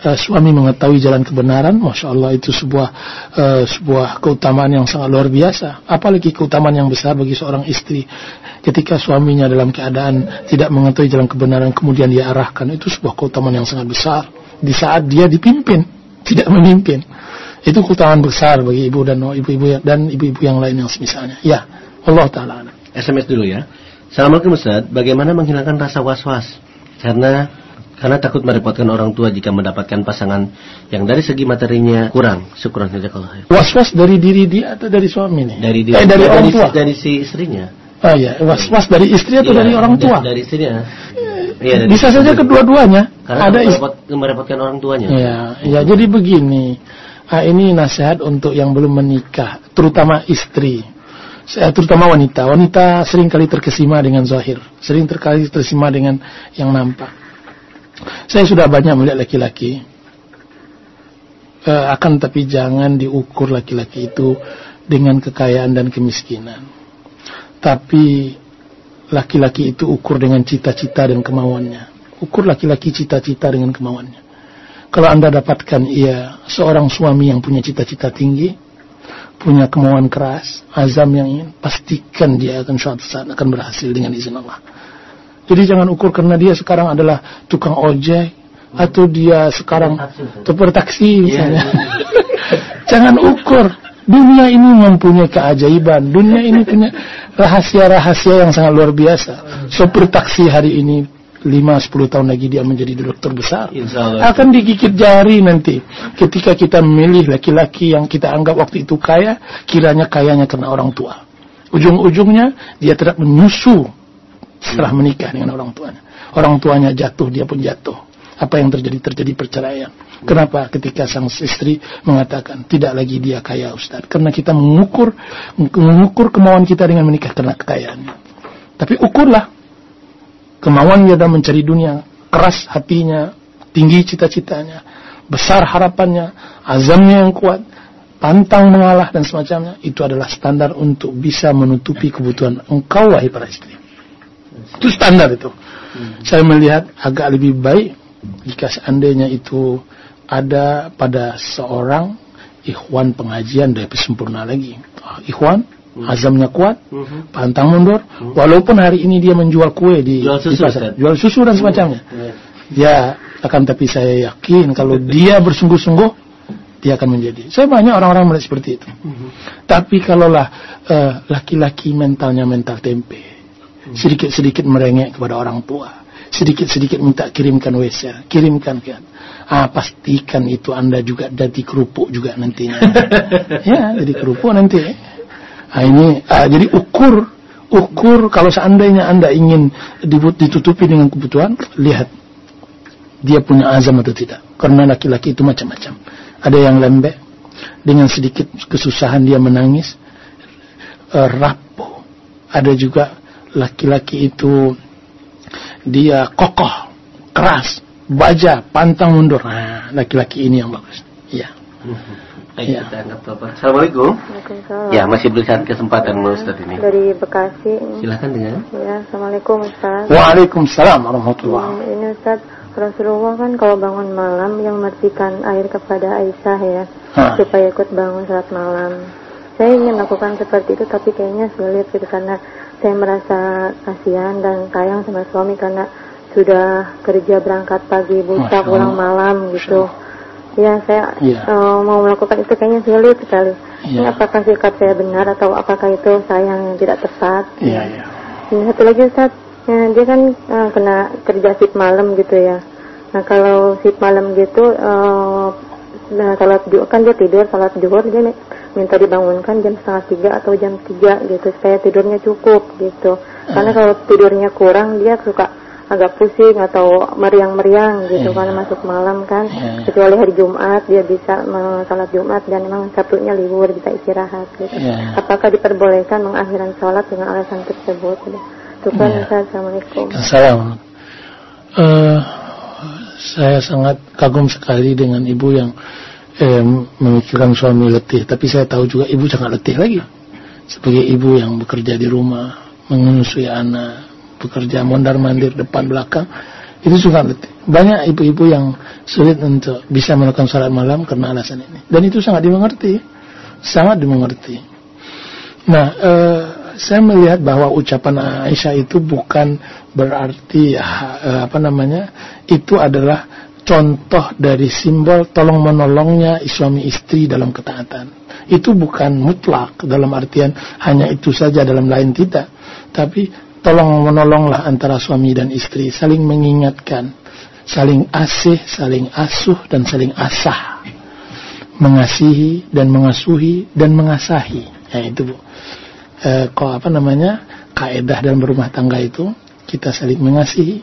Speaker 1: eh, suami mengetahui jalan kebenaran, masya Allah itu sebuah eh, sebuah keutamaan yang sangat luar biasa. Apalagi keutamaan yang besar bagi seorang istri ketika suaminya dalam keadaan tidak mengetahui jalan kebenaran kemudian dia arahkan itu sebuah keutamaan yang sangat besar di saat dia dipimpin tidak memimpin itu keutamaan besar bagi ibu dan ibu-ibu yang- dan ibu-ibu yang lain yang semisalnya ya Allah taala.
Speaker 2: SMS dulu ya. Assalamualaikum Ustaz, bagaimana menghilangkan rasa was-was? Karena karena takut merepotkan orang tua jika mendapatkan pasangan yang dari segi materinya kurang. Syukuran jazakallah khair.
Speaker 1: was-was dari diri dia atau dari suami nih
Speaker 2: Dari
Speaker 1: eh, dari orang tua
Speaker 2: dari si istrinya.
Speaker 1: oh ya was-was dari istri atau
Speaker 2: Iya,
Speaker 1: dari orang tua
Speaker 2: da- Dari istrinya. Iya, dari
Speaker 1: bisa saja kedua-duanya
Speaker 2: Karena
Speaker 1: ada
Speaker 2: merepot, merepotkan orang tuanya.
Speaker 1: Ya, ya jadi begini. Ah, ini nasihat untuk yang belum menikah, terutama istri. Saya- Terutama wanita. Wanita sering kali terkesima dengan zahir. Sering terkali terkesima dengan yang nampak. Saya sudah banyak melihat laki-laki. Eh, akan tapi jangan diukur laki-laki itu dengan kekayaan dan kemiskinan. Tapi laki-laki itu ukur dengan cita-cita dan kemauannya. Ukur laki-laki cita-cita dengan kemauannya. Kalau Anda dapatkan ia seorang suami yang punya cita-cita tinggi, punya kemauan keras, azam yang ingin, pastikan dia akan suatu saat akan berhasil dengan izin Allah. Jadi jangan ukur karena dia sekarang adalah tukang ojek, atau dia sekarang super taksi misalnya. [LAUGHS] Jangan ukur. Dunia ini mempunyai keajaiban. Dunia ini punya rahasia-rahasia yang sangat luar biasa. Sopir taksi hari ini 5-10 tahun lagi dia menjadi dokter besar. Akan digigit jari nanti. Ketika kita memilih laki-laki yang kita anggap waktu itu kaya, kiranya kayanya karena orang tua. Ujung-ujungnya dia tidak menyusu setelah menikah dengan orang tuanya. Orang tuanya jatuh, dia pun jatuh. Apa yang terjadi? Terjadi perceraian. Kenapa ketika sang istri mengatakan tidak lagi dia kaya Ustaz? Karena kita mengukur mengukur kemauan kita dengan menikah karena kekayaannya. Tapi ukurlah kemauannya dalam mencari dunia, keras hatinya, tinggi cita-citanya, besar harapannya, azamnya yang kuat, pantang mengalah dan semacamnya. Itu adalah standar untuk bisa menutupi kebutuhan engkau wahai para istri. Itu standar itu. Hmm. Saya melihat agak lebih baik jika seandainya itu ada pada seorang ikhwan pengajian dari sempurna lagi. Oh, ikhwan hmm. azamnya kuat, hmm. pantang mundur, hmm. walaupun hari ini dia menjual kue di, jual susu, di pasar, kan? jual susu dan semacamnya. Hmm. Ya, akan tapi saya yakin kalau dia bersungguh-sungguh dia akan menjadi. Saya banyak orang-orang melihat seperti itu. Hmm. Tapi kalaulah uh, laki-laki mentalnya mental tempe. Sedikit-sedikit merengek kepada orang tua, sedikit-sedikit minta kirimkan WC, kirimkan kan. Ah, pastikan itu Anda juga jadi kerupuk juga nantinya. [LAUGHS] ya, jadi kerupuk nanti. Ah, ini ah, jadi ukur ukur kalau seandainya Anda ingin ditutupi dengan kebutuhan, lihat dia punya azam atau tidak. Karena laki-laki itu macam-macam. Ada yang lembek, dengan sedikit kesusahan dia menangis, uh, rapuh. Ada juga laki-laki itu dia kokoh, keras, baja, pantang mundur. Nah, laki-laki ini yang bagus. Iya.
Speaker 2: Baik, ya. kita angkat telepon. Assalamualaikum. Waalaikumsalam. Ya, masih berikan kesempatan ya, Ustaz ini.
Speaker 6: Dari Bekasi.
Speaker 2: Silakan dengan.
Speaker 6: Ya, Assalamualaikum Ustaz.
Speaker 1: Waalaikumsalam warahmatullahi
Speaker 6: ya, Ini Ustaz, Rasulullah kan kalau bangun malam yang matikan air kepada Aisyah ya, ha. supaya ikut bangun saat malam. Saya ingin lakukan seperti itu tapi kayaknya sulit gitu karena saya merasa kasihan dan sayang sama suami karena sudah kerja berangkat pagi buta pulang malam gitu. Ya saya ya. Uh, mau melakukan itu kayaknya sulit sekali. Ya. Ini apakah sikap saya benar atau apakah itu sayang yang tidak tepat? Iya ya. Ini satu lagi Ustaz, ya, dia kan uh, kena kerja shift malam gitu ya. Nah kalau shift malam gitu, uh, nah salat kan dia tidur salat zuhur dia minta dibangunkan jam setengah tiga atau jam tiga gitu supaya tidurnya cukup gitu karena hmm. kalau tidurnya kurang dia suka agak pusing atau meriang-meriang gitu yeah. karena masuk malam kan yeah. kecuali hari Jumat dia bisa sholat Jumat dan memang Sabtunya libur bisa istirahat gitu yeah. apakah diperbolehkan mengakhirkan sholat dengan alasan tersebut gitu. Tuhan yeah. Assalamualaikum
Speaker 1: Assalamualaikum uh, saya sangat kagum sekali dengan ibu yang eh, memikirkan suami letih. Tapi saya tahu juga ibu sangat letih lagi. Sebagai ibu yang bekerja di rumah, menyusui anak, bekerja mondar mandir depan belakang, itu juga letih. Banyak ibu-ibu yang sulit untuk bisa melakukan sholat malam karena alasan ini. Dan itu sangat dimengerti. Sangat dimengerti. Nah, eh, saya melihat bahwa ucapan Aisyah itu bukan berarti eh, apa namanya itu adalah contoh dari simbol tolong menolongnya suami istri dalam ketaatan. Itu bukan mutlak dalam artian hanya itu saja dalam lain tidak. Tapi tolong menolonglah antara suami dan istri saling mengingatkan, saling asih, saling asuh dan saling asah. Mengasihi dan mengasuhi dan mengasahi. Ya itu Bu. E, kok apa namanya? Kaedah dalam berumah tangga itu kita saling mengasihi,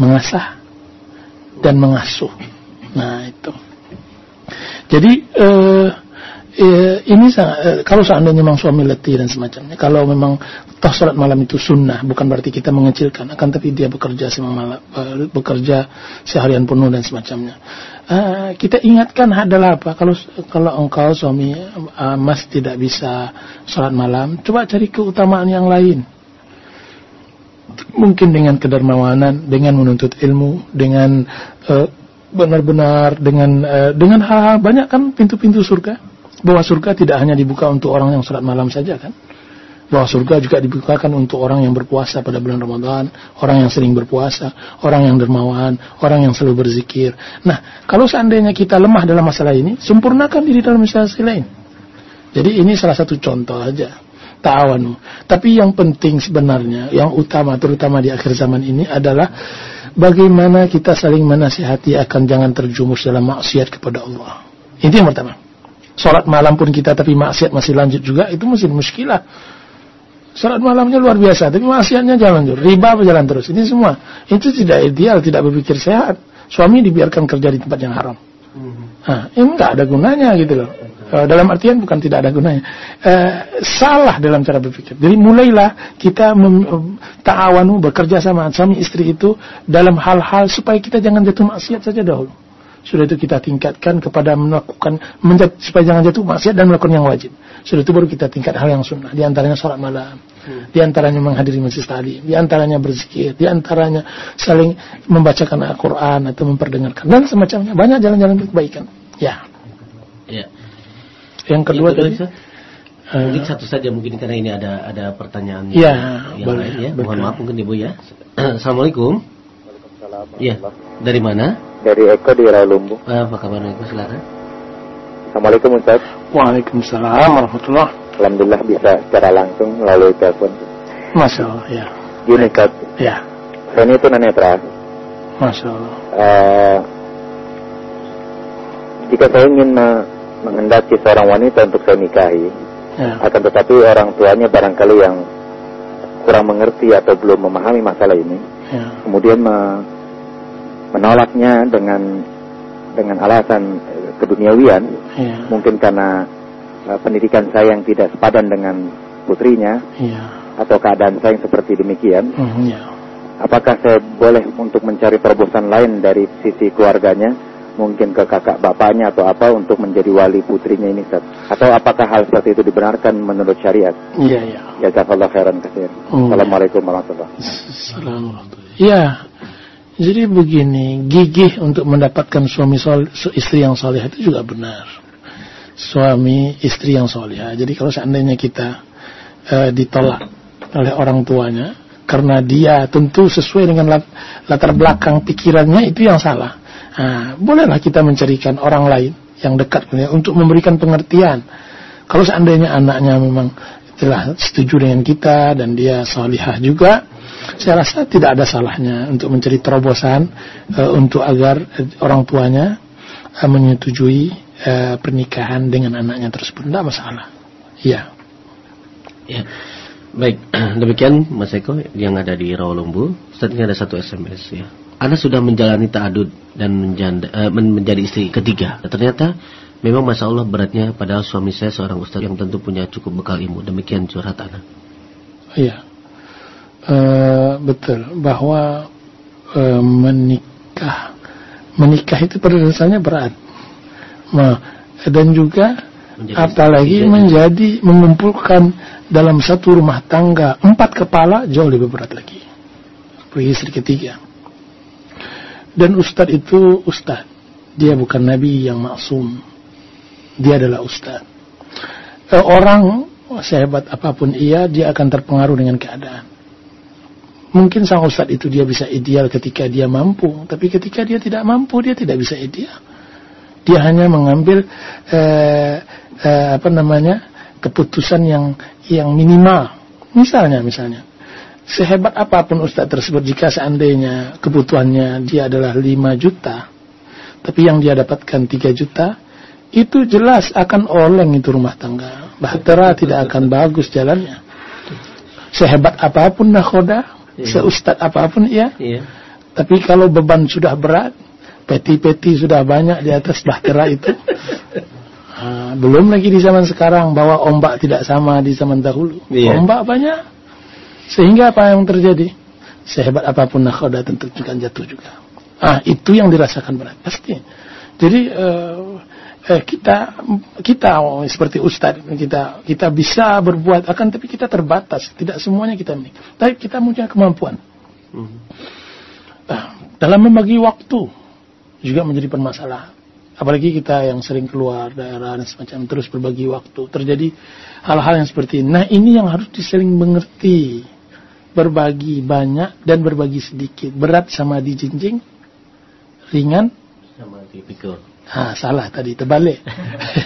Speaker 1: mengasah dan mengasuh. Nah itu. Jadi eh, eh, ini eh, kalau seandainya memang suami letih dan semacamnya, kalau memang toh sholat malam itu sunnah, bukan berarti kita mengecilkan, akan tapi dia bekerja malam, eh, bekerja seharian penuh dan semacamnya. Uh, kita ingatkan adalah apa? Kalau kalau engkau suami uh, mas tidak bisa sholat malam, coba cari keutamaan yang lain mungkin dengan kedermawanan, dengan menuntut ilmu, dengan eh, benar-benar dengan uh, dengan hal-hal banyak kan pintu-pintu surga. Bahwa surga tidak hanya dibuka untuk orang yang sholat malam saja kan. bahwa surga juga dibukakan untuk orang yang berpuasa pada bulan Ramadan, orang yang sering berpuasa, orang yang dermawan, orang yang selalu berzikir. Nah, kalau seandainya kita lemah dalam masalah ini, sempurnakan diri dalam masalah lain. Jadi ini salah satu contoh aja ta'awanu. Tapi yang penting sebenarnya, yang utama terutama di akhir zaman ini adalah bagaimana kita saling menasihati akan jangan terjumus dalam maksiat kepada Allah. Itu yang pertama. Sholat malam pun kita tapi maksiat masih lanjut juga, itu masih muskilah. Salat malamnya luar biasa, tapi maksiatnya jalan terus. Riba berjalan terus. Ini semua. Itu tidak ideal, tidak berpikir sehat. Suami dibiarkan kerja di tempat yang haram. Nah, ini nggak ada gunanya gitu loh. Uh, dalam artian bukan tidak ada gunanya. Uh, salah dalam cara berpikir. Jadi mulailah kita ta'awanu bekerja sama suami istri itu dalam hal-hal supaya kita jangan jatuh maksiat saja dahulu. Sudah itu kita tingkatkan kepada melakukan menjat, supaya jangan jatuh maksiat dan melakukan yang wajib. Sudah itu baru kita tingkat hal yang sunnah. Di antaranya sholat malam, hmm. di antaranya menghadiri majlis tadi, di antaranya berzikir, di antaranya saling membacakan Al-Quran atau memperdengarkan dan semacamnya. Banyak jalan-jalan kebaikan. Ya. Ya. Yang kedua tadi.
Speaker 2: Uh, mungkin satu saja mungkin karena ini ada ada pertanyaan
Speaker 1: ya,
Speaker 2: yang boleh, lain ya. Mohon maaf mungkin Ibu ya. [CLEARS THROAT] Assalamualaikum. Waalaikumsalam. Ya. Dari mana?
Speaker 7: dari Eko di Rawalumbu.
Speaker 2: Uh, apa kabar Eko silakan.
Speaker 7: Assalamualaikum Ustaz.
Speaker 1: Waalaikumsalam warahmatullah.
Speaker 7: Alhamdulillah bisa secara langsung melalui telepon.
Speaker 1: Masya Allah ya.
Speaker 7: Gini Ustaz.
Speaker 1: Ya.
Speaker 7: Saya ini tunanetra.
Speaker 1: Masya Allah.
Speaker 7: Uh, jika saya ingin menghendaki seorang wanita untuk saya nikahi, ya. akan tetapi orang tuanya barangkali yang kurang mengerti atau belum memahami masalah ini, ya. kemudian me menolaknya dengan dengan alasan eh, keduniawian, ya. mungkin karena uh, pendidikan saya yang tidak sepadan dengan putrinya, ya. atau keadaan saya yang seperti demikian. Mm, ya. Apakah saya boleh untuk mencari terobosan lain dari sisi keluarganya, mungkin ke kakak bapaknya atau apa untuk menjadi wali putrinya ini, Ustaz? Atau apakah hal seperti itu dibenarkan menurut syariat?
Speaker 1: Iya, iya.
Speaker 7: Ya, jazakallah khairan kasir. Oh, Assalamualaikum warahmatullahi
Speaker 1: wabarakatuh. Iya, jadi begini, gigih untuk mendapatkan suami sol, istri yang soleh itu juga benar. Suami istri yang soleh. Jadi kalau seandainya kita uh, ditolak oleh orang tuanya karena dia tentu sesuai dengan latar belakang pikirannya itu yang salah. Nah, bolehlah kita mencarikan orang lain yang dekat untuk memberikan pengertian. Kalau seandainya anaknya memang telah setuju dengan kita dan dia salihah juga, saya rasa tidak ada salahnya untuk mencari terobosan uh, untuk agar uh, orang tuanya uh, menyetujui uh, pernikahan dengan anaknya tersebut. Tidak masalah. Iya.
Speaker 2: Ya. Baik, [CLEARS THROAT] demikian Mas Eko yang ada di Rawalumbu. Ini ada satu SMS ya. Anda sudah menjalani ta'adud dan menjanda, uh, menjadi istri ketiga. Ternyata memang Masya Allah beratnya padahal suami saya seorang ustaz yang tentu punya cukup bekal ilmu. Demikian curhat Anda.
Speaker 1: Iya uh, betul bahwa uh, menikah menikah itu pada dasarnya berat nah, dan juga menjadi apalagi menjadi, menjadi mengumpulkan dalam satu rumah tangga empat kepala jauh lebih berat lagi bagi istri ketiga dan ustadz itu ustadz dia bukan nabi yang maksum. Dia adalah ustadz eh, orang sehebat apa pun ia dia akan terpengaruh dengan keadaan. Mungkin sang ustadz itu dia bisa ideal ketika dia mampu, tapi ketika dia tidak mampu dia tidak bisa ideal. Dia hanya mengambil eh, eh, apa namanya keputusan yang yang minimal. Misalnya, misalnya, sehebat apa pun ustadz tersebut jika seandainya kebutuhannya dia adalah 5 juta, tapi yang dia dapatkan 3 juta, itu jelas akan oleng itu rumah tangga. Bahtera tidak akan bagus jalannya. Sehebat apa pun nakhoda, iya. seustad apa pun ya. Tapi kalau beban sudah berat, peti-peti sudah banyak di atas bahtera itu. Nah, [LAUGHS] belum lagi di zaman sekarang bahwa ombak tidak sama di zaman dahulu. Iya. Ombak banyak. Sehingga apa yang terjadi? Sehebat apa pun nakhoda tentu juga jatuh juga. Ah, itu yang dirasakan berat pasti. Jadi uh, eh, kita kita seperti ustadz kita kita bisa berbuat akan tapi kita terbatas. Tidak semuanya kita miliki. Tapi kita punya kemampuan. Nah, dalam membagi waktu juga menjadi permasalahan. Apalagi kita yang sering keluar daerah dan semacam terus berbagi waktu. Terjadi hal-hal yang seperti ini. Nah ini yang harus diseling mengerti berbagi banyak dan berbagi sedikit berat sama dijinjing ringan sama dipikul Ah, salah tadi terbalik.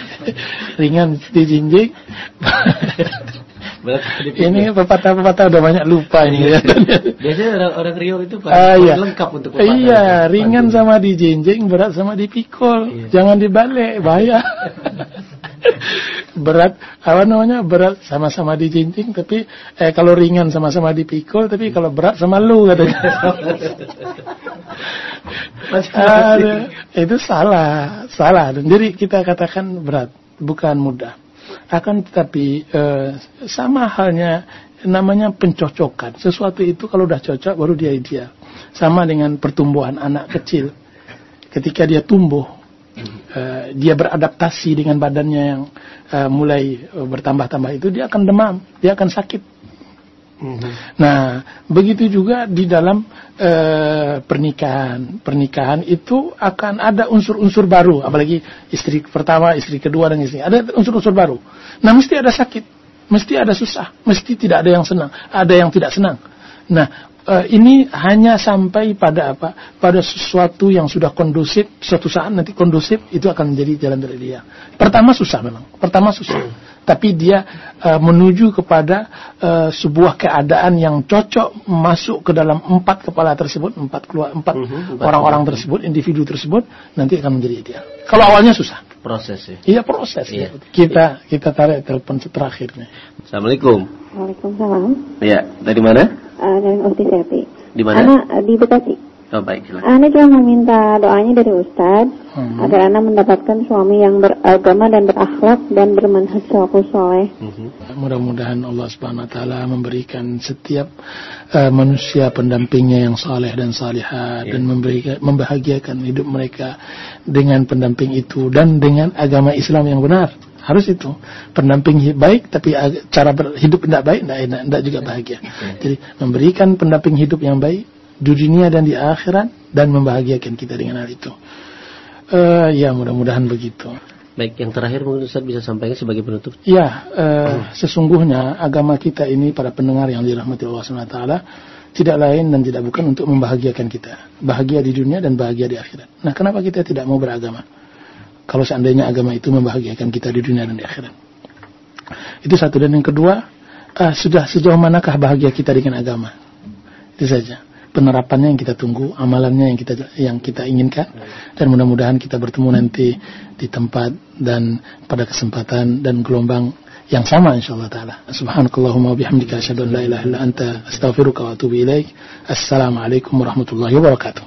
Speaker 1: [LAUGHS] Ringan dijinjing. [LAUGHS] ini pepatah-pepatah udah banyak lupa ini
Speaker 2: ya. [LAUGHS] Biasanya orang, orang Rio itu
Speaker 1: ah, iya. lengkap untuk pepatah. Iya, ringan sama dijinjing, berat sama dipikul. Iya. Jangan dibalik, bahaya. [LAUGHS] berat apa namanya berat sama-sama dijinjing tapi eh kalau ringan sama-sama dipikul tapi kalau berat sama lu katanya. [LAUGHS] Aduh, itu salah, salah. Jadi kita katakan berat, bukan mudah akan tetapi eh, sama halnya namanya pencocokan. Sesuatu itu kalau udah cocok baru dia ideal. Sama dengan pertumbuhan anak kecil. Ketika dia tumbuh, uh, dia beradaptasi dengan badannya yang uh, mulai bertambah-tambah itu, dia akan demam, dia akan sakit. Nah, begitu juga di dalam e, pernikahan. Pernikahan itu akan ada unsur-unsur baru, apalagi istri pertama, istri kedua dan istri. Ada unsur-unsur baru. Nah, mesti ada sakit, mesti ada susah, mesti tidak ada yang senang, ada yang tidak senang. Nah, e, ini hanya sampai pada apa? Pada sesuatu yang sudah kondusif, suatu saat nanti kondusif itu akan menjadi jalan dari dia. Pertama susah memang, pertama susah tapi dia uh, menuju kepada uh, sebuah keadaan yang cocok masuk ke dalam empat kepala tersebut, empat keluar empat mhm, orang-orang tersebut, individu tersebut nanti akan menjadi dia. Kalau awalnya susah.
Speaker 2: Proses ya.
Speaker 1: Iya proses. Iya. Ya. Kita kita tarik telepon terakhirnya.
Speaker 2: Assalamualaikum.
Speaker 3: Waalaikumsalam.
Speaker 2: Iya, dari mana?
Speaker 3: Uh, dari Seti.
Speaker 2: Di mana?
Speaker 3: Anak uh, di Bekasi.
Speaker 2: Oh baik.
Speaker 3: Anda cuma meminta doanya dari Ustadz hmm. agar Anda mendapatkan suami yang beragama dan berakhlak dan bermanhaj soleh.
Speaker 1: Hmm. Mudah-mudahan Allah Subhanahu Wa Taala memberikan setiap uh, manusia pendampingnya yang saleh dan salihah yeah. dan memberikan membahagiakan hidup mereka dengan pendamping itu dan dengan agama Islam yang benar harus itu pendamping baik tapi cara hidup tidak baik tidak, tidak juga bahagia jadi memberikan pendamping hidup yang baik di dunia dan di akhirat dan membahagiakan kita dengan hal itu. Uh, ya mudah-mudahan begitu.
Speaker 2: Baik, yang terakhir mungkin Ustaz bisa sampaikan sebagai penutup.
Speaker 1: Ya, uh, sesungguhnya agama kita ini para pendengar yang dirahmati Allah SWT tidak lain dan tidak bukan untuk membahagiakan kita. Bahagia di dunia dan bahagia di akhirat. Nah, kenapa kita tidak mau beragama? Kalau seandainya agama itu membahagiakan kita di dunia dan di akhirat. Itu satu. Dan yang kedua, uh, sudah sejauh manakah bahagia kita dengan agama? Itu saja penerapannya yang kita tunggu, amalannya yang kita yang kita inginkan dan mudah-mudahan kita bertemu nanti di tempat dan pada kesempatan dan gelombang yang sama insyaallah taala. Subhanakallahumma bihamdika asyhadu an la ilaha illa anta astaghfiruka wa atubu ilaik. Assalamualaikum warahmatullahi wabarakatuh.